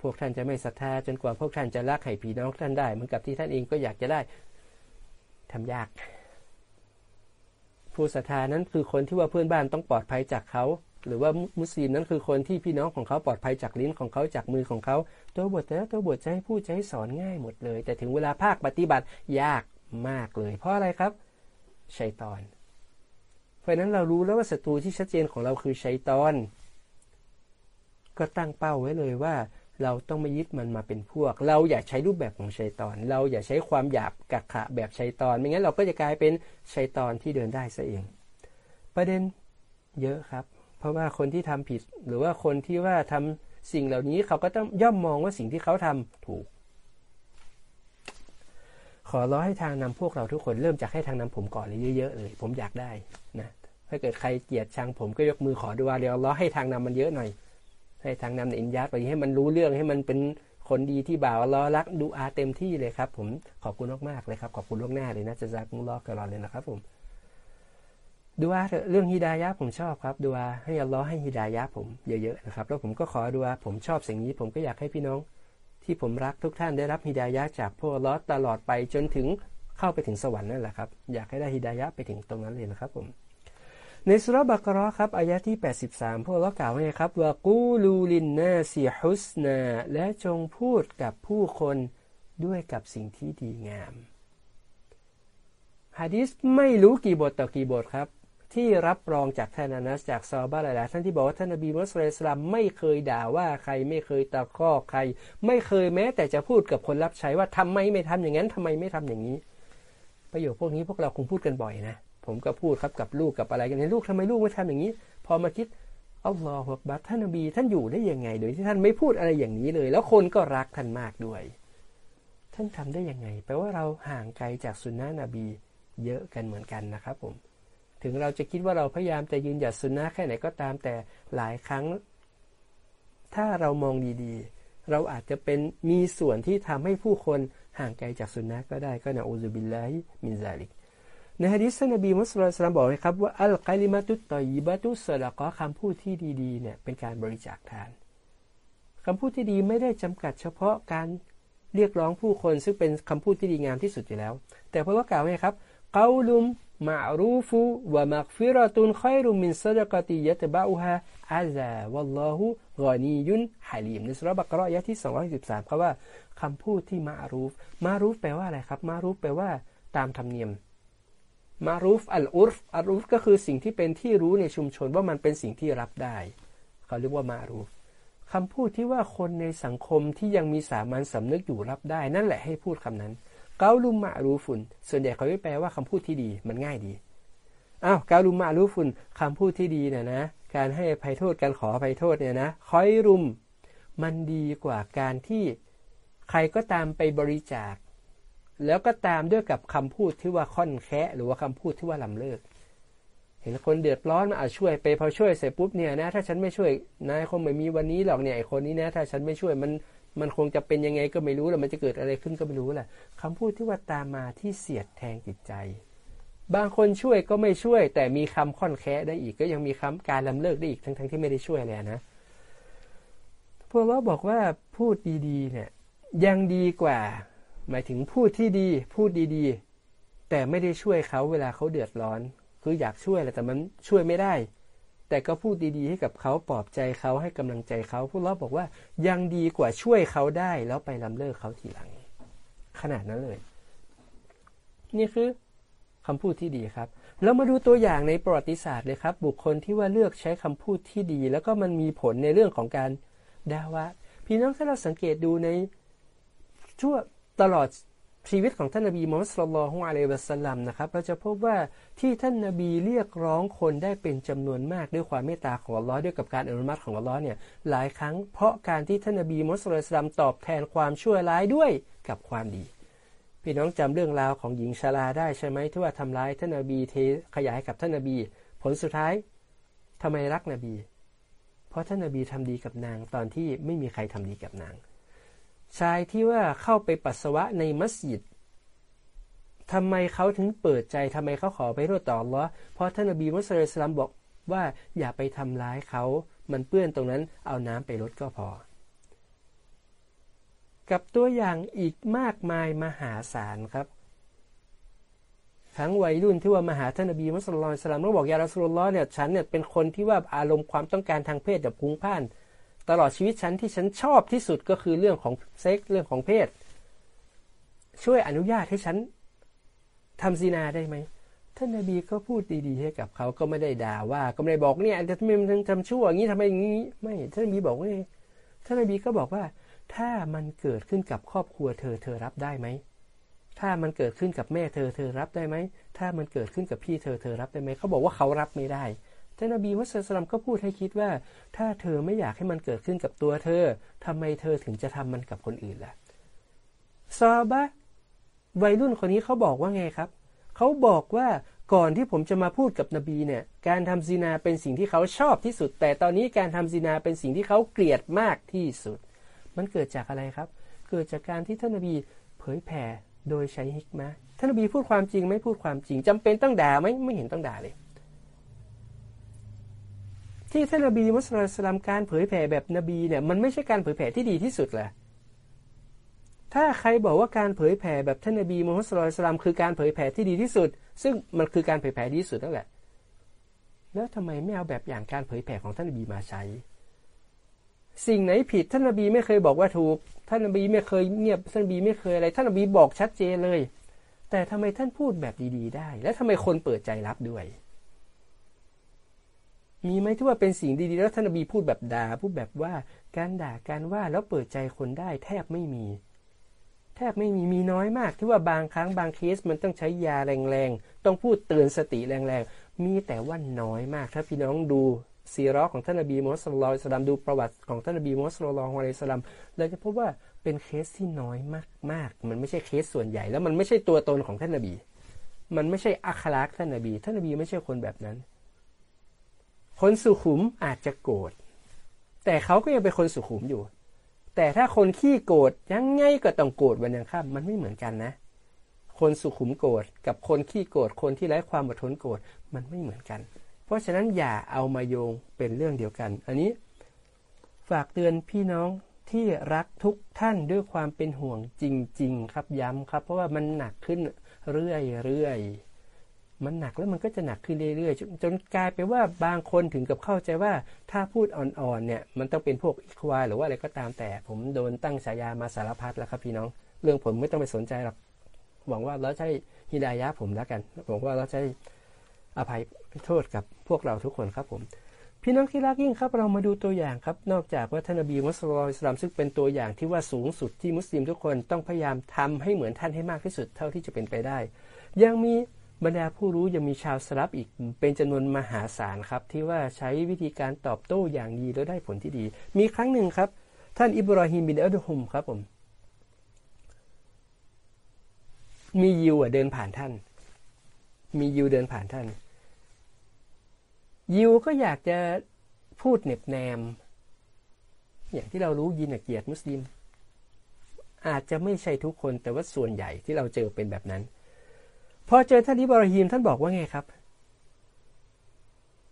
พวกท่านจะไม่ศรัทธาจนกว่าพวกท่านจะรักให้พี่น้องท่านได้เหมือนกับที่ท่านเองก็อยากจะได้ทำยาก ผู้ศรัทธานั้นคือคนที่ว่าเพื่อนบ้านต้องปลอดภัยจากเขา หรือว่ามุสลิมนั้นคือคนที่พี่น้องของเขาปลอดภัยจากลิ้นของเขาจากมือของเขาตัวบทแต่ละตัวบทจะให้พูดจะให้สอนง่ายหมดเลย แต่ถึงเวลาภาคปฏิบัติยากมากเลย เพราะอะไรครับชัยตอน เพราะนั้นเรารู้แล้วว่าศัตรูที่ชัดเจนของเราคือชัยตอน ก็ตั้งเป้าไว้เลยว่า เราต้องไม่ยึดมันมาเป็นพวก เราอย่าใช้รูปแบบของชัยตอน เราอย่าใช้ความหยาบกักขะแบบชัยตอน ไม่งั้นเราก็จะกลายเป็นชัยตอนที่เดินได้ซะเอง ประเด็นเยอะครับ เพราะว่าคนที่ทำผิด หรือว่าคนที่ว่าทำสิ่งเหล่านี้เขาก็ต้องย่อมมองว่าสิ่งที่เขาทำถูก ขอร้อให้ทางนำพวกเราทุกคนเริ่มจากให้ทางนำผมก่อนเลยเยอะๆเลย ผมอยากได้นะถ้าเกิดใครเกลียดชังผมก็ยกมือขอดูว่าเดี๋ยวล้อให้ทางนำมันเยอะหน่อย ให้ทางนำในอินยัดไปให้มันรู้เรื่องให้มันเป็นคนดีที่บ่าวรอรักดูอาเต็มที่เลยครับ ผมขอบคุณมากๆเลยครับ ขอบคุณล่วงหน้าเลยนะจะจากมุลอกกันรอเลยนะครับผมดูอาเรื่องฮิดายะผมชอบครับดูอาให้อัลลอฮ์ให้ฮิดายะผมเยอะๆนะครับ แล้วผมก็ขอดูอาผมชอบสิ่งนี้ ผมก็อยากให้พี่น้อง ที่ผมรักทุกท่านได้รับฮิดายะจากพวกอัลลอฮ์ตลอดไปจนถึงเข้าไปถึงสวรรค์นั่นแหละครับ อยากให้ได้ฮิดายะไปถึงตรงนั้นเลยนะครับผม ในสุรบักรอครับอายะที่ 83 พวกเรากล่าวไว้ครับว่ากูลูลินนาซีฮุสนาและจงพูดกับผู้คนด้วยกับสิ่งที่ดีงามฮะดิษไม่รู้กี่บทต่อกี่บทครับ ที่รับรองจากท่านอนัสจากซอบาหลายๆท่านที่บอกว่าท่านนบีมุสลิมไม่เคยด่าว่าใครไม่เคยตะคอกใคร ไม่เคยแม้แต่จะพูดกับคนรับใช้ว่าทำไมไม่ทำอย่างนั้นทำไมไม่ทำอย่างนี้ ประโยคพวกนี้พวกเราคงพูดกันบ่อยนะ ผมก็พูดครับกับลูกกับอะไรกันเนี่ยลูกทำไมลูกไม่ทำอย่างนี้ พอมาคิดอัลลอฮฺบัตท่านนบีท่านอยู่ได้ยังไง โดยที่ท่านไม่พูดอะไรอย่างนี้เลย แล้วคนก็รักท่านมากด้วย ท่านทำได้ยังไง แปลว่าเราห่างไกลจากสุนนะนบีเยอะกันเหมือนกันนะครับผม ถึงเราจะคิดว่าเราพยายามจะยืนหยัดสุนนะแค่ไหนก็ตามแต่หลายครั้ง ถ้าเรามองดีๆ เราอาจจะเป็นมีส่วนที่ทำให้ผู้คนห่างไกลจากสุนนะก็ได้ก็نعوذ بالله من ذلك ในฮะดิษนบีมุสลิมบอกไว้ครับว่าالكلمة الطيبة صدقةคำพูดที่ดีๆเนี่ยเป็นการบริจาคทานคำพูดที่ดีไม่ได้จำกัดเฉพาะการเรียกร้องผู้คนซึ่งเป็นคำพูดที่ดีงามที่สุดอยู่แล้ว แต่พระว่ากล่าวไว้ครับกาลุมมารูฟูวะมักฟิรตุนขัยรุมินซดกติยะตบะอุฮะอาซาวัลลอฮุกอนียุนฮาลีมในสุรบักรอยะที่ 213เขาว่าคำพูดที่มารูฟ มารูฟแปลว่าอะไรครับ มารูฟแปลว่าตามธรรมเนียม มารูฟอัลอุรฟอัลอุรฟก็คือสิ่งที่เป็นที่รู้ในชุมชนว่ามันเป็นสิ่งที่รับได้ เขาเรียกว่ามารูฟคำพูดที่ว่าคนในสังคมที่ยังมีสามัญสำนึกอยู่รับได้ นั่นแหละให้พูดคำนั้น เกาลุมมารูฟุนส่วนใหญ่เขาไม่แปลว่าคำพูดที่ดีมันง่ายดีอ้าวเกาลุมมารูฟุนคำพูดที่ดีเนี่ยนะ การให้อภัยโทษการขออภัยโทษเนี่ยนะคอยรุม มันดีกว่าการที่ใครก็ตามไปบริจาค แล้วก็ตามด้วยกับคำพูดที่ว่าค่อนแคะหรือว่าคำพูดที่ว่าลำเลิก เห็นคนเดือดร้อนมาอาช่วยไปพอช่วยเสร็จปุ๊บเนี่ยนะ ถ้าฉันไม่ช่วยนายคงไม่มีวันนี้หรอกเนี่ยไอคนนี้นะ ถ้าฉันไม่ช่วยมันมันคงจะเป็นยังไงก็ไม่รู้แล้วมันจะเกิดอะไรขึ้นก็ไม่รู้แหละคำพูดที่ว่าตามมาที่เสียดแทงจิตใจ บางคนช่วยก็ไม่ช่วย แต่มีคำค่อนแคะได้อีกก็ยังมีคำการลำเลิกได้อีกทั้งๆทที่ไม่ได้ช่วยเลยนะพวกเราบอกว่าพูดดีๆเนี่ยยังดีกว่า หมายถึงพูดที่ดี พูดดีๆ แต่ไม่ได้ช่วยเขาเวลาเขาเดือดร้อน คืออยากช่วยแหละแต่มันช่วยไม่ได้ แต่ก็พูดดีๆ ให้กับเขาปลอบใจเขาให้กำลังใจเขาพวกเราบอกว่ายังดีกว่าช่วยเขาได้ แล้วไปลำเลิกเขาทีหลัง ขนาดนั้นเลย นี่คือคำพูดที่ดีครับ แล้วมาดูตัวอย่างในประวัติศาสตร์เลยครับ บุคคลที่ว่าเลือกใช้คำพูดที่ดี แล้วก็มันมีผลในเรื่องของการดาวะพี่น้องถ้าเราสังเกตดูในช่วง ตลอดชีวิตของท่านนบีมุฮัมมัดสุลลัลฮุอะลัยวะสัลลัมนะครับเราจะพบว่าที่ท่านนบีเรียกร้องคนได้เป็นจำนวนมากด้วยความเมตตาของอัลลอฮ์ด้วยกับการอนุมัติของอัลลอฮ์เนี่ยหลายครั้งเพราะการที่ท่านนบีมุฮัมมัดสุลลัมตอบแทนความชั่วร้ายด้วยกับความดี พี่น้องจำเรื่องราวของหญิงชาลาได้ใช่ไหมที่ว่าทำร้ายท่านนบีเทขยายกับท่านนบี ผลสุดท้ายทำไมรักนบี เพราะท่านนบีทำดีกับนางตอนที่ไม่มีใครทำดีกับนาง ชายที่ว่าเข้าไปปัสสาวะในมัสยิดทำไมเขาถึงเปิดใจทำไมเขาขอไปโทษต่อละเพราะท่านอบีมุสลิมบอกว่าอย่าไปทำร้ายเขา มันเปื้อนตรงนั้นเอาน้ำไปลดก็พอ กับตัวอย่างอีกมากมายมหาศาลครับทั้งวัยรุ่นที่ว่ามาหาท่านอบีมุสลิมสลามแล้วบอกยารัสุลลอเนี่ยฉันเนี่ยเป็นคนที่ว่าอารมณ์ความต้องการทางเพศแบบพุงพ่าน ตลอดชีวิตฉันที่ฉันชอบที่สุดก็คือเรื่องของเซ็กเรื่องของเพศ ช่วยอนุญาตให้ฉันทำซีนาได้ไหมท่านนบีก็พูดดีๆให้กับเขาก็ไม่ได้ด่าว่า ก็ไม่ได้บอกเนี่ยทำไมมันทำชั่วอย่างนี้ทำไมอย่างนี้ไม่ท่านนบีบอกว่าท่านนบีก็บอกว่า ถ้ามันเกิดขึ้นกับครอบครัวเธอเธอรับได้ไหมถ้ามันเกิดขึ้นกับแม่เธอเธอรับได้ไหมถ้ามันเกิดขึ้นกับพี่เธอเธอรับได้ไหมเขาบอกว่าเขารับไม่ได้ ท่านนบีมุสลิมก็พูดให้คิดว่า ถ้าเธอไม่อยากให้มันเกิดขึ้นกับตัวเธอทำไมเธอถึงจะทำมันกับคนอื่นล่ะซอบะวัยรุ่นคนนี้เขาบอกว่าไงครับ เขาบอกว่าก่อนที่ผมจะมาพูดกับนบีเนี่ย การทำซีนาเป็นสิ่งที่เขาชอบที่สุด แต่ตอนนี้การทำซีนาเป็นสิ่งที่เขาเกลียดมากที่สุด มันเกิดจากอะไรครับ เกิดจากการที่ท่านนบีเผยแผ่โดยใช้ฮิกมะท่านนบีพูดความจริงไม่พูดความจริงจำเป็นต้องด่าไหมไม่เห็นต้องด่าเลย ที่ท่านนบีมุสลิมการเผยแผ่แบบนบีเนี่ยมันไม่ใช่การเผยแผ่ที่ดีที่สุดแหละถ้าใครบอกว่าการเผยแผ่แบบท่านนบีมุฮัมมัดสุลตัลามคือการเผยแผ่ที่ดีที่สุด ซึ่งมันคือการเผยแผ่ดีที่สุดนั่นแหละ แล้วทำไมไม่เอาแบบอย่างการเผยแผ่ของท่านนบีมาใช้ สิ่งไหนผิดท่านนบีไม่เคยบอกว่าถูก ท่านนบีไม่เคยเงียบท่านนบีไม่เคยอะไร ท่านนบีบอกชัดเจนเลย แต่ทำไมท่านพูดแบบดี ๆ ได้ และทำไมคนเปิดใจรับด้วย มีไหมที่ว่าเป็นสิ่งดีๆแล้วท่านนบีพูดแบบด่าพูดแบบว่าการด่าการว่าแล้วเปิดใจคนได้แทบไม่มี แทบไม่มีมีน้อยมาก ที่ว่าบางครั้งบางเคสมันต้องใช้ยาแรงๆ ต้องพูดเตือนสติแรงๆ มีแต่ว่าน้อยมาก ถ้าพี่น้องดูซีรอของท่านนบีมุฮัมมัดสุลลัลสลัมดูประวัติของท่านนบีมุฮัมมัดสุลลัลอะลัยสลัมเราจะพบว่าเป็นเคสที่น้อยมากๆ มันไม่ใช่เคสส่วนใหญ่ แล้วมันไม่ใช่ตัวตนของท่านนบี มันไม่ใช่อัคลักษ์ท่านนบี ท่านนบีไม่ใช่คนแบบนั้น คนสุขุมอาจจะโกรธแต่เขาก็ยังเป็นคนสุขุมอยู่ แต่ถ้าคนขี้โกรธยังไงก็ต้องโกรธวันยังค่ำมันไม่เหมือนกันนะ คนสุขุมโกรธกับคนขี้โกรธคนที่ไร้ความอดทนโกรธมันไม่เหมือนกัน เพราะฉะนั้นอย่าเอามาโยงเป็นเรื่องเดียวกัน อันนี้ ฝากเตือนพี่น้องที่รักทุกท่านด้วยความเป็นห่วงจริง ๆ ครับย้ำครับ เพราะว่ามันหนักขึ้นเรื่อยๆ มันหนักแล้วมันก็จะหนักขึ้นเรื่อยๆ จนกลายไปว่าบางคนถึงกับเข้าใจว่าถ้าพูดอ่อนๆเนี่ยมันต้องเป็นพวกอีควายหรือว่าอะไรก็ตามแต่ ผมโดนตั้งฉายามาสารพัดแล้วครับพี่น้อง เรื่องผมไม่ต้องไปสนใจหรอกหวังว่าเราใช้ฮิดายะผมแล้วกันหวังว่าเราใช้อภัยโทษกับพวกเราทุกคนครับผม พี่น้องที่รักยิ่งครับ เรามาดูตัวอย่างครับ นอกจากว่าท่านนบีมุสลิมซึ่งเป็นตัวอย่างที่ว่าสูงสุดที่มุสลิมทุกคนต้องพยายามทำให้เหมือนท่านให้มากที่สุดเท่าที่จะเป็นไปได้ ยังมี บรรดาผู้รู้ยังมีชาวสลับอีกเป็นจำนวนมหาศาลครับ ที่ว่าใช้วิธีการตอบโต้อย่างดีแล้วได้ผลที่ดี มีครั้งหนึ่งครับ ท่านอิบราฮิมบินอัลฮุมครับผมมียิวเดินผ่านท่าน มียิวเดินผ่านท่าน ยิวก็อยากจะพูดเน็บแนม อย่างที่เรารู้ยินเกียรติมุสลิม อาจจะไม่ใช่ทุกคนแต่ว่าส่วนใหญ่ที่เราเจอเป็นแบบนั้น พอเจอท่านอิบราฮิมท่านบอกว่าไงครับ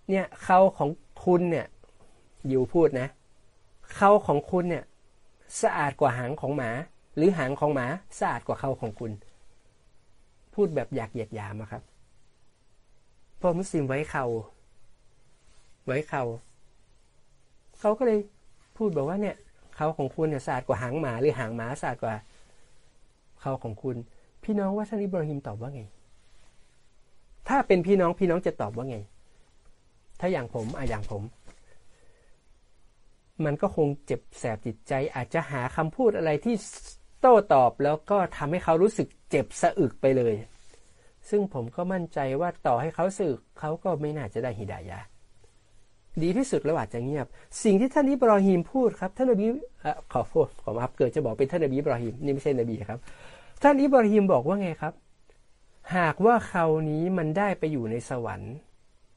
เนี่ยเขาของคุณเนี่ยอยู่พูดนะเขาของคุณเนี่ยสะอาดกว่าหางของหมา หรือหางของหมาสะอาดกว่าเขาของคุณ พูดแบบอยากเหยียดยามครับพอมุสลิมไว้เขาไว้เขาเขาก็เลยพูดบอกว่าเนี่ยเขาของคุณเนี่ยสะอาดกว่าหางหมา หรือหางหมาสะอาดกว่าเขาของคุณ พี่น้องว่าท่านอิบราฮิมตอบว่าไง ถ้าเป็นพี่น้องพี่น้องจะตอบว่าไง ถ้าอย่างผมอะอย่างผม มันก็คงเจ็บแสบจิตใจ อาจจะหาคำพูดอะไรที่โต้ตอบแล้วก็ทำให้เขารู้สึกเจ็บสะอึกไปเลย ซึ่งผมก็มั่นใจว่าต่อให้เขาสึกเขาก็ไม่น่าจะได้ฮิดายะดีที่สุดแล้วอาจจะเงียบ สิ่งที่ท่านอิบรอฮีมพูดครับ ท่านนบีขอโทษขอมาครับเกิดจะบอกเป็นท่านนบีอิบรอฮีมนี่ไม่ใช่นบีครับ ท่านอิบรอฮีมบอกว่าไงครับ หากว่าเขานี้มันได้ไปอยู่ในสวรรค์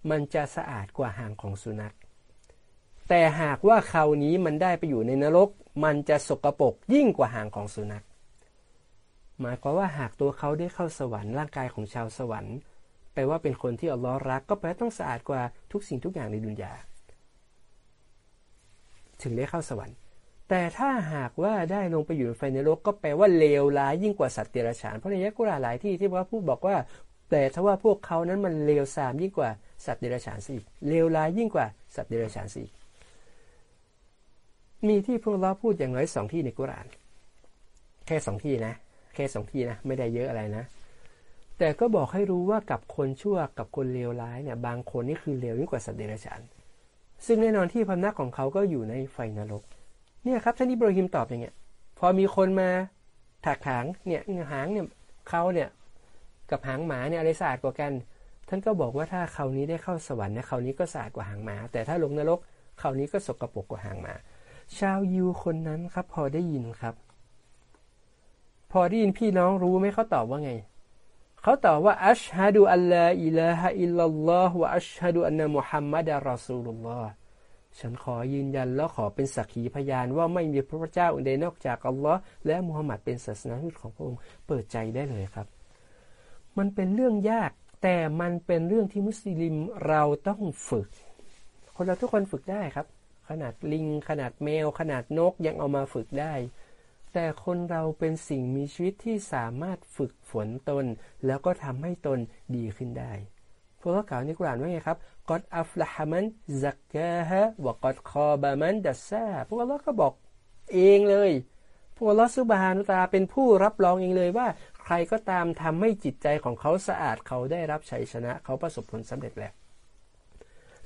มันจะสะอาดกว่าหางของสุนัข แต่หากว่าเขานี้มันได้ไปอยู่ในนรก มันจะสกรปรกยิ่งกว่าหางของสุนัข หมายความว่าหากตัวเขาได้เข้าสวรรค์ร่างกายของชาวสวรรค์แปลว่าเป็นคนที่อัลลอฮ์รักก็แปลต้องสะอาดกว่าทุกสิ่งทุกอย่างในดุนยา ถึงได้เข้าสวรรค์ แต่ถ้าหากว่าได้ลงไปอยู่ในไฟในโลกก็แปลว่าเลวร้ายยิ่งกว่าสัตว์เดรัจฉานเพราะในยักุราหลายที่ที่ว่าผู้บอกว่า แต่ถ้าว่าพวกเขานั้นมันเลวทรามยิ่งกว่าสัตว์เดรัจฉานสิเลวร้ายยิ่งกว่าสัตว์เดรัจฉานสิมีที่พวกเราพูดอย่างน้อยสองที่ในกุราน แค่สองที่นะ แค่สองที่นะ ไม่ได้เยอะอะไรนะ แต่ก็บอกให้รู้ว่ากับคนชั่วกับคนเลวร้ายเนี่ยบางคนนี่คือเลวยิ่งกว่าสัตว์เดรัจฉาน ซึ่งแน่นอนที่พำนักของเขาก็อยู่ในไฟนรก เนี่ยครับท่านอิบราฮิมตอบอย่างเงี้ย พอมีคนมาถักหางเนี่ยหางเนี่ยเขาเนี่ยกับหางหมาเนี่ยอะไรสะอาดกว่ากัน ท่านก็บอกว่าถ้าเขานี้ได้เข้าสวรรค์นะเขานี้ก็สะอาดกว่าหางหมา แต่ถ้าลงนรกเขานี้ก็สกรปรกกว่าหางหมา ชาวยิวคนนั้นครับ พอได้ยินครับ พอได้ยินพี่น้องรู้ไหมเขาตอบว่าไงเขาตอบว่าอัชฮะดูอัลลอฮ์อิลาฮะอิลลัลลอฮ์วะอัชฮะดูอันนะมุฮัมมัดอัลรอซูลุลลอฮ์ ฉันขอยืนยันแล้วขอเป็นสักขีพยานว่าไม่มีพระเจ้าอื่นใดนอกจากอัลลอฮ์และมุฮัมมัดเป็นศาสนาทูตของพระองค์เปิดใจได้เลยครับ มันเป็นเรื่องยากแต่มันเป็นเรื่องที่มุสลิมเราต้องฝึก คนเราทุกคนฝึกได้ครับ ขนาดลิง ขนาดแมว ขนาดนกยังเอามาฝึกได้ แต่คนเราเป็นสิ่งมีชีวิตที่สามารถฝึกฝนตน แล้วก็ทำให้ตนดีขึ้นได้ พวกเรากล่าวในกุรานว่าไงครับกอดอัฟละฮมันซักกะฮะวกอดคอบามันดัสซาพวกเราก็บอกเองเลย พวกเราสุบฮานุตาเป็นผู้รับรองเองเลยว่า ใครก็ตามทำให้จิตใจของเขาสะอาดเขาได้รับชัยชนะ เขาประสบผลสำเร็จแล้ว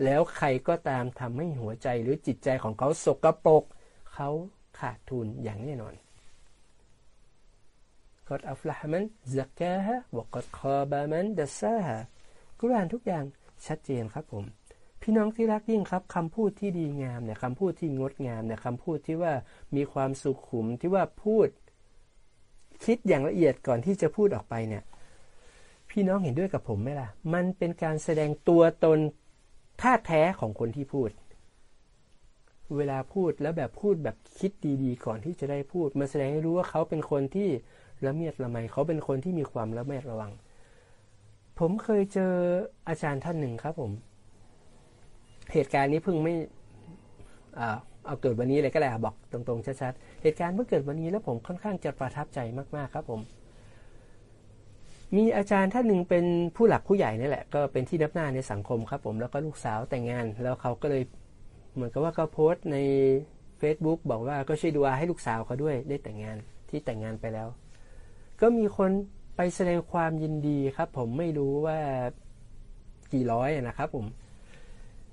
แล้วใครก็ตามทำให้หัวใจหรือจิตใจของเขาสกรปรกเขาขาดทุนอย่างแน่นอนกอดอัฟละฮ์มันซักกะฮะวกอดคอบามันดัสซา กุรานทุกอย่างชัดเจนครับผม พี่น้องที่รักยิ่งครับคำพูดที่ดีงามเนี่ยคำพูดที่งดงามเนี่ยคำพูดที่ว่ามีความสุขุมที่ว่าพูด คิดอย่างละเอียดก่อนที่จะพูดออกไปเนี่ย พี่น้องเห็นด้วยกับผมไหมล่ะ มันเป็นการแสดงตัวตนท่าแท้ของคนที่พูด เวลาพูดแล้วแบบพูดแบบคิดดีๆ ก่อนที่จะได้พูด มาแสดงให้รู้ว่าเขาเป็นคนที่ละเมียดละไมเขาเป็นคนที่มีความละเมียดระวัง ผมเคยเจออาจารย์ท่านหนึ่งครับผม เหตุการณ์นี้เพิ่งไม่เอาเกิดวันนี้เลยก็ได้วบอกตรงๆชัดๆเหตุการณ์เมื่อเกิดวันนี้แล้วผมค่อนข้างจะประทับใจมากๆครับผม มีอาจารย์ท่านหนึ่งเป็นผู้หลักผู้ใหญ่นี่แหละ ก็เป็นที่นับหน้าในสังคมครับ ผมแล้วก็ลูกสาวแต่งงาน แล้วเขาก็เลยเหมือนกับว่าเขาโพสต์ใน Facebook บอกว่าก็ช่วยดูอาให้ลูกสาวเขาด้วยได้แต่งงานที่แต่งงานไปแล้ว ก็มีคน ไปแสดงความยินดีครับ ผมไม่รู้ว่ากี่ร้อยนะครับ ผม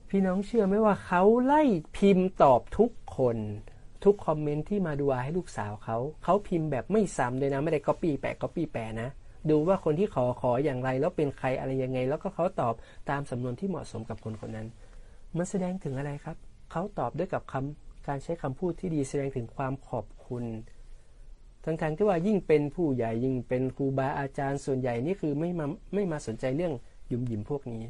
พี่น้องเชื่อไหมว่าเขาไล่พิมพ์ตอบทุกคน ทุกคอมเมนต์ที่มาดูอาให้ลูกสาวเขาเขาพิมพ์แบบไม่ซ้ำเลยนะ ไม่ได้ก๊อปปี้แปะก๊อปปี้แปะนะดูว่าคนที่ขอขออย่างไร แล้วเป็นใครอะไรยังไง แล้วก็เขาตอบตามสำนวนที่เหมาะสมกับคนคนนั้น มันแสดงถึงอะไรครับ เขาตอบด้วยกับคำการใช้คำพูดที่ดีแสดงถึงความขอบคุณ ทั้งๆที่ว่ายิ่งเป็นผู้ใหญ่ยิ่งเป็นครูบาอาจารย์ส่วนใหญ่นี่คือไม่มาไม่มาสนใจเรื่องยุ่มยิ้มพวกนี้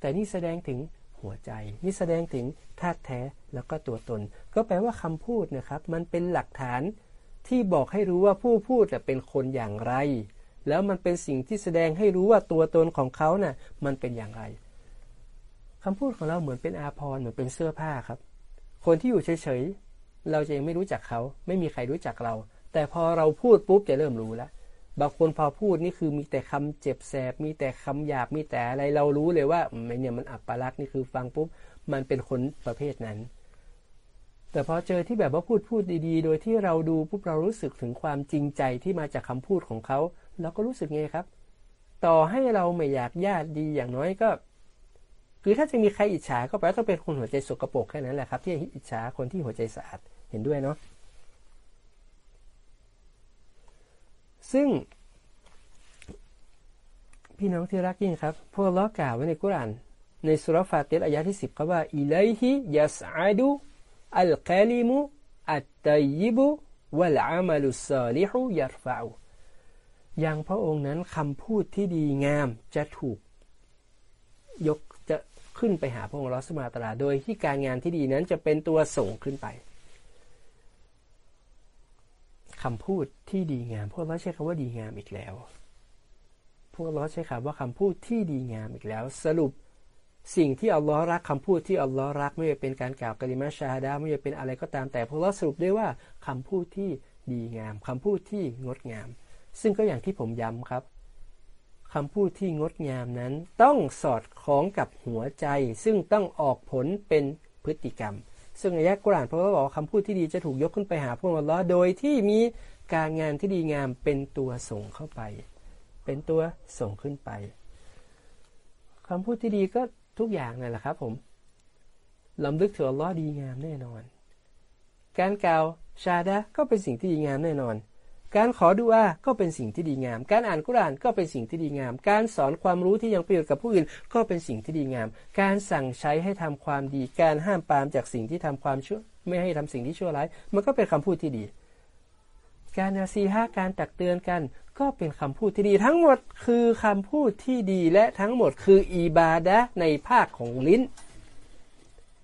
แต่นี่แสดงถึงหัวใจ นี่แสดงถึงธาตุแท้แล้วก็ตัวตน ก็แปลว่าคำพูดนะครับ มันเป็นหลักฐานที่บอกให้รู้ว่าผู้พูดเป็นคนอย่างไร แล้วมันเป็นสิ่งที่แสดงให้รู้ว่าตัวตนของเขานะ่ะมันเป็นอย่างไรคำพูดของเราเหมือนเป็นอาภรณ์เหมือนเป็นเสื้อผ้าครับ คนที่อยู่เฉยๆ เราจะยังไม่รู้จักเขา ไม่มีใครรู้จักเรา แต่พอเราพูดปุ๊บจะเริ่มรู้แล้วบางคนพอพูดนี่คือมีแต่คำเจ็บแสบ มีแต่คำหยาบ มีแต่อะไรเรารู้เลยว่าไม่เนี่ยมันอับปลักษณ์นี่คือฟังปุ๊บมันเป็นคนประเภทนั้น แต่พอเจอที่แบบว่าพูดพูดดีๆ โดยที่เราดูปุ๊บเรารู้สึกถึงความจริงใจที่มาจากคำพูดของเขาเราก็รู้สึกไงครับ ต่อให้เราไม่อยากญาติดีอย่างน้อยก็ คือถ้าจะมีใครอิจฉาก็แปลว่าต้องเป็นคนหัวใจสกรปรกแค่นั้นแหละครับ ที่อิจฉาคนที่หัวใจสะอาดเห็นด้วยเนาะ ซึ่ง พี่น้องที่รักยิ่งครับพวกเรากล่าวไว้ในกุราน ในสุรฟาติรอายะที่สิบเขาว่าอิเลฮิยัสอาดูอัลกาลิมุอัตตยิบุวัลอามัลุสซาลิฮุยัรฟาอย่างพระองค์นั้นคำพูดที่ดีงามจะถูก ยกจะขึ้นไปหาพระองค์ลอสมาตรา โดยที่การงานที่ดีนั้นจะเป็นตัวส่งขึ้นไป คำพูดที่ดีงาม พวกเราใช้คำว่าดีงามอีกแล้ว พวกเราใช้คำว่าคำพูดที่ดีงามอีกแล้ว สรุปสิ่งที่อัลลอฮ์รักคำพูดที่อัลลอฮ์รักไม่ว่าเป็นการกล่าวกลิมาชาฮดาไม่ว่าเป็นอะไรก็ตามแต่ พวกเราสรุปได้ว่าคำพูดที่ดีงามคำพูดที่งดงาม ซึ่งก็อย่างที่ผมย้ำครับคำพูดที่งดงามนั้นต้องสอดคล้องกับหัวใจ ซึ่งต้องออกผลเป็นพฤติกรรม ซึ่งอายะกุรานพระองค์บอกคำพูดที่ดีจะถูกยกขึ้นไปหาพระองค์ลอโดยที่มีการงานที่ดีงามเป็นตัวส่งเข้าไป เป็นตัวส่งขึ้นไปคำพูดที่ดีก็ทุกอย่างนั่นแหละครับ ผมลำลึกถึงอัลลอฮ์ดีงามแน่นอน การกล่าวชาดะก็เป็นสิ่งที่ดีงามแน่นอน การขอดุอาก็เป็นสิ่งที่ดีงาม การอ่านกุรานก็เป็นสิ่งที่ดีงาม การสอนความรู้ที่ยังประโยชน์กับผู้อื่น ก็เป็นสิ่งที่ดีงาม การสั่งใช้ให้ทำความดี การห้ามปรามจากสิ่งที่ทำความชั่ว ไม่ให้ทำสิ่งที่ชั่วร้าย มันก็เป็นคำพูดที่ดี การนาซีฮะการตักเตือนกัน ก็เป็นคำพูดที่ดี ทั้งหมดคือคำพูดที่ดีและทั้งหมดคืออีบาดะในภาคของลิ้น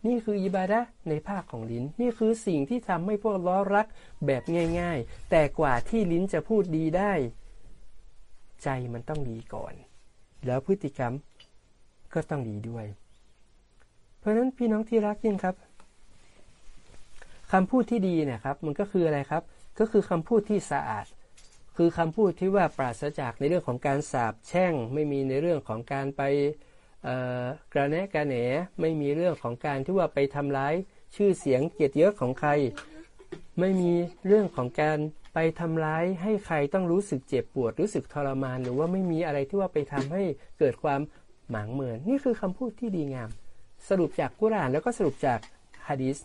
นี่คืออิบาดะในภาคของลิ้น นี่คือสิ่งที่ทำให้พวกล้อรักแบบง่าย ๆ แต่กว่าที่ลิ้นจะพูดดีได้ ใจมันต้องดีก่อน แล้วพฤติกรรมก็ต้องดีด้วย เพราะฉะนั้นพี่น้องที่รักยิ่งครับคำพูดที่ดีเนี่ยครับ มันก็คืออะไรครับ ก็คือคำพูดที่สะอาด คือคำพูดที่ว่าปราศจากในเรื่องของการสาบแช่ง ไม่มีในเรื่องของการไป กระแนะกระแหนไม่มีเรื่องของการที่ว่าไปทำร้ายชื่อเสียงเกียรติยศของใคร ไม่มีเรื่องของการไปทำร้ายให้ใครต้องรู้สึกเจ็บปวดรู้สึกทรมาน หรือว่าไม่มีอะไรที่ว่าไปทำให้เกิดความหมางเมินนี่คือคำพูดที่ดีงาม สรุปจากกุรานแล้วก็สรุปจากฮะดีษ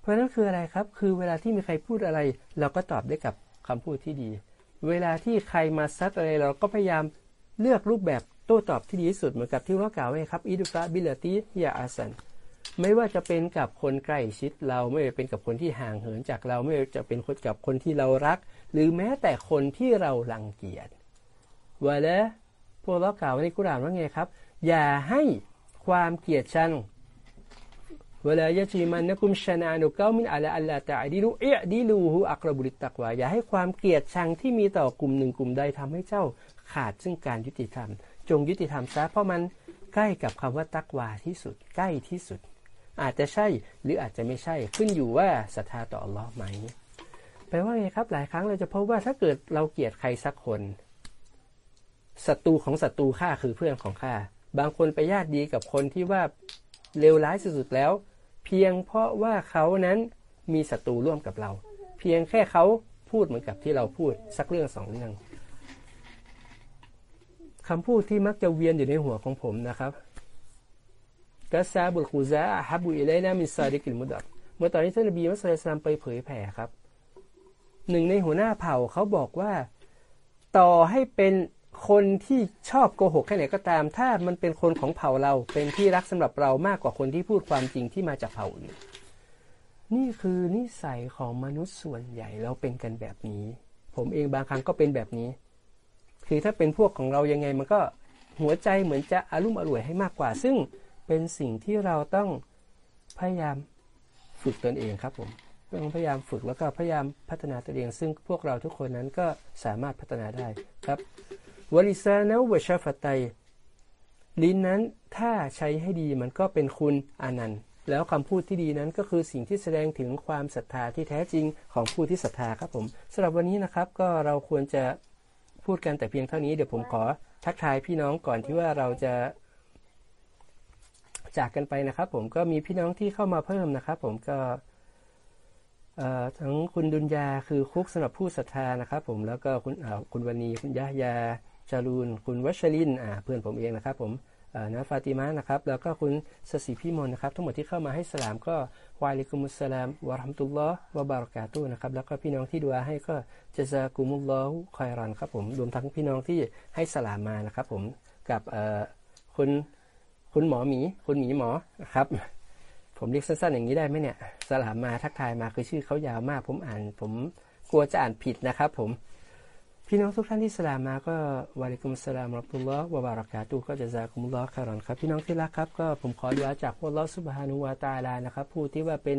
เพราะนั้นคืออะไรครับ คือเวลาที่มีใครพูดอะไร เราก็ตอบได้กับคำพูดที่ดี เวลาที่ใครมาซัดอะไรเราก็พยายามเลือกรูปแบบ โต้ตอบที่ดีที่สุดเหมือนกับที่เรากล่าวไว้ครับอิดุฟะบิลตียาอาสันไม่ว่าจะเป็นกับคนใกล้ชิดเราไม่ว่าเป็นกับคนที่ห่างเหินจากเราไม่ว่าจะเป็นคนกับคนที่เรารัก หรือแม้แต่คนที่เราลังเกียจว่าแล้วพวกเรากล่าวในกุรานว่าไงครับ อย่าให้ความเกลียดชังเวลายะจีมันนะกุมชนานุเก้ามินอัลอัลลาตะดิลูเอะดิลูฮูอักรบุริตักวาอย่าให้ความเกลียดชังที่มีต่อกลุ่มหนึ่งกลุ่มใดทำให้เจ้าขาดซึ่งการยุติธรรม จงยุติธรรมซะเพราะมันใกล้กับคำว่าตักวาที่สุดใกล้ที่สุด อาจจะใช่หรืออาจจะไม่ใช่ขึ้นอยู่ว่าศรัทธาต่ออัลลอฮ์ไหมแปลว่าไงครับหลายครั้งเราจะพบว่าถ้าเกิดเราเกลียดใครสักคนศัตรูของศัตรูข้าคือเพื่อนของข้าบางคนไปญาติดีกับคนที่ว่าเลวร้ายสุดๆแล้ว เพียงเพราะว่าเขานั้นมีศัตรูร่วมกับเรา เพียงแค่เขาพูดเหมือนกับที่เราพูดสักเรื่องสองเรื่อง คำพูดที่มักจะเวียนอยู่ในหัวของผมนะครับกัสซาบุลคูซาฮับุอิเลนามิซาดิกิลมุดับเมื่อตอนที่ท่านนบีมุสลิมไปเผยแผ่ครับ หนึ่งในหัวหน้าเผ่าเขาบอกว่า ต่อให้เป็นคนที่ชอบโกหกแค่ไหนก็ตาม ถ้ามันเป็นคนของเผ่าเราเป็นที่รักสำหรับเรามากกว่าคนที่พูดความจริงที่มาจากเผ่าอื่นนี่คือนิสัยของมนุษย์ส่วนใหญ่เราเป็นกันแบบนี้ ผมเองบางครั้งก็เป็นแบบนี้ คือถ้าเป็นพวกของเรายังไงมันก็หัวใจเหมือนจะอารุ่มอร่วยให้มากกว่า ซึ่งเป็นสิ่งที่เราต้องพยายามฝึกตนเองครับผมต้องพยายามฝึกแล้วก็พยายามพัฒนาตัวเอง ซึ่งพวกเราทุกคนนั้นก็สามารถพัฒนาได้ครับวลิซานะวชาฟตัยลิ้นนั้นถ้าใช้ให้ดีมันก็เป็นคุณอานันต์แล้วคำพูดที่ดีนั้นก็คือสิ่งที่แสดงถึงความศรัทธาที่แท้จริงของผู้ที่ศรัทธาครับผมสำหรับวันนี้นะครับก็เราควรจะ พูดกันแต่เพียงเท่านี้เดี๋ยวผมขอทักทายพี่น้องก่อนที่ว่าเราจะจากกันไปนะครับ ผมก็มีพี่น้องที่เข้ามาเพิ่มนะครับ ผมก็ทั้งคุณดุนยาคือคุกสำหรับผู้ศรัทธานะครับ ผมแล้วก็คุณคุณวันีคุณยะยาจารูนคุณวัชรินเพื่อนผมเองนะครับ ผมนะฟาติมานะครับ แล้วก็คุณสศิพิมลนะครับ ทั้งหมดที่เข้ามาให้สลามก็ วาลิกุมุสลามวะรัมตุลลอฮ์วะบารากาตุนะครับ แล้วก็พี่น้องที่ดูอาให้ก็จะซากุมุลลอฮ์คอยรันครับผมรวมทั้งพี่น้องที่ให้สลามมานะครับผมกับคุณคุณหมอหมี คุณหมีหมอครับ ผมเรียกสั้นๆอย่างนี้ได้ไหมเนี่ย สลามมาทักทายมาคือชื่อเขายาวมาก ผมอ่าน ผมกลัวจะอ่านผิดนะครับ ผม พี่น้องทุกท่านที่สลามมาก็วาลิกุมสลามรับตุลลอฮ์วะบารักาตุก็จะซาคุมุลลอฮ์คารอนครับ พี่น้องที่รักครับ ก็ผมขอดูอาจากพระลอสุบฮานุวาตาลานะครับ ผู้ที่ว่าเป็น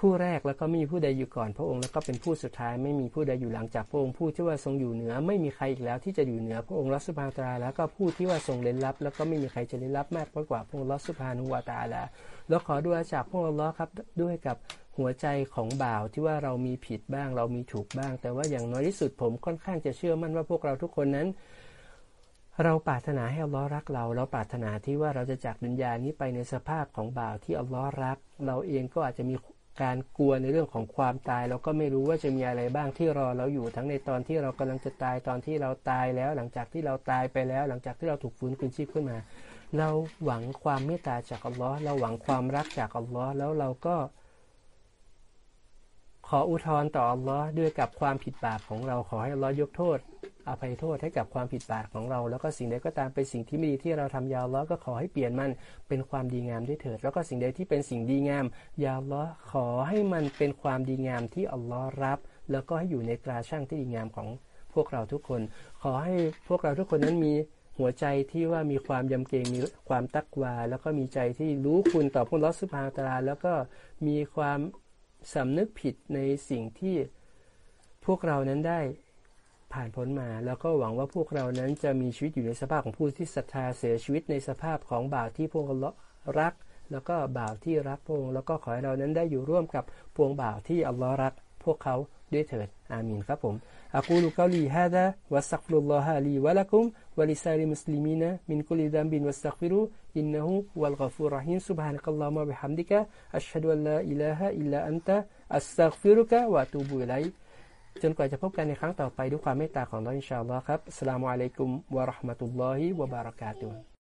ผู้แรกแล้วก็ไม่มีผู้ใดอยู่ก่อน พระองค์แล้วก็เป็นผู้สุดท้ายไม่มีผู้ใดอยู่หลังจากพระองค์ผู้ที่ว่าทรงอยู่เหนือ ไม่มีใครอีกแล้วที่จะอยู่เหนือพระองค์ลอสุบฮานุวาตาแล้วก็ผู้ที่ว่าทรงเล่นลับ แล้วก็ไม่มีใครจะเล่นลับมากกว่าพระองค์ลอสุบฮานุวาตาลาแล้วขอดูอาจากพระลอครับด้วยกับ หัวใจของบ่าวที่ว่าเรามีผิดบ้าง เรามีถูกบ้าง แต่ว่าอย่างน้อยที่สุดผมค่อนข้างจะเชื่อมั่นว่าพวกเราทุกคนนั้น เราปรารถนาให้อัลลอฮ์รักเรา เราปรารถนาที่ว่าเราจะจากดุนยานี้ไปในสภาพของบ่าวที่อัลลอฮ์รัก เราเองก็อาจจะมีการกลัวในเรื่องของความตาย เราก็ไม่รู้ว่าจะมีอะไรบ้างที่รอเราอยู่ทั้งในตอนที่เรากำลังจะตายตอนที่เราตายแล้ว หลังจากที่เราตายไปแล้ว หลังจากที่เราถูกฟื้นคืนชีพขึ้นมา เราหวังความเมตตาจากอัลลอฮ์เราหวังความรักจากอัลลอฮ์แล้วเราก็ ออุทธรต่ออัลลอฮ์ด้วยกับความผิดบาปของเราขอให้อัลลอฮ์ยกโทษอภัยโทษให้กับความผิดบาปของเรา แล้วก็สิ่งใดก็ตามเป็นสิ่งที่ไม่ดีที่เราทำยาวล้อก็ขอให้เปลี่ยนมันเป็นความดีงามด้วยเถิด แล้วก็สิ่งใดที่เป็นสิ่งดีงาม ยาวล้อขอให้มันเป็นความดีงามที่อัลลอฮ์รับ แล้วก็ให้อยู่ในตราช่างที่ดีงามของพวกเราทุกคน ขอให้พวกเราทุกคนนั้นมีหัวใจที่ว่ามีความยำเกรงมีความตักวา แล้วก็มีใจที่รู้คุณต่อพระลอสุภาตาลาแล้วก็มีความ สำนึกผิดในสิ่งที่พวกเรานั้นได้ผ่านพ้นมา แล้วก็หวังว่าพวกเรานั้นจะมีชีวิตอยู่ในสภาพของผู้ที่ศรัทธาเสียชีวิตในสภาพของบ่าวที่พวกเรารัก แล้วก็บ่าวที่รักพระองค์แล้วก็ขอให้เรานั้นได้อยู่ร่วมกับพวงบ่าวที่อัลลอฮ์รัก พวกเขาด้วยเถิดอามีนครับผม أقول قولي هذا واستغفر الله لي ولكم ولسائر المسلمين من كل ذنب واستغفروه إنه هو الغفور الرحيم سبحانك اللهم وبحمدك أشهد أن لا إله إلا أنت أستغفرك وأتوب إليك จนกว่าจะพบกันในครั้งต่อไปด้วยความเมตตาของเราอินชาอัลลอฮ์ครับสลามุอะลัยกุมวะราะห์มะตุลลอฮิวะบารากาตุฮ์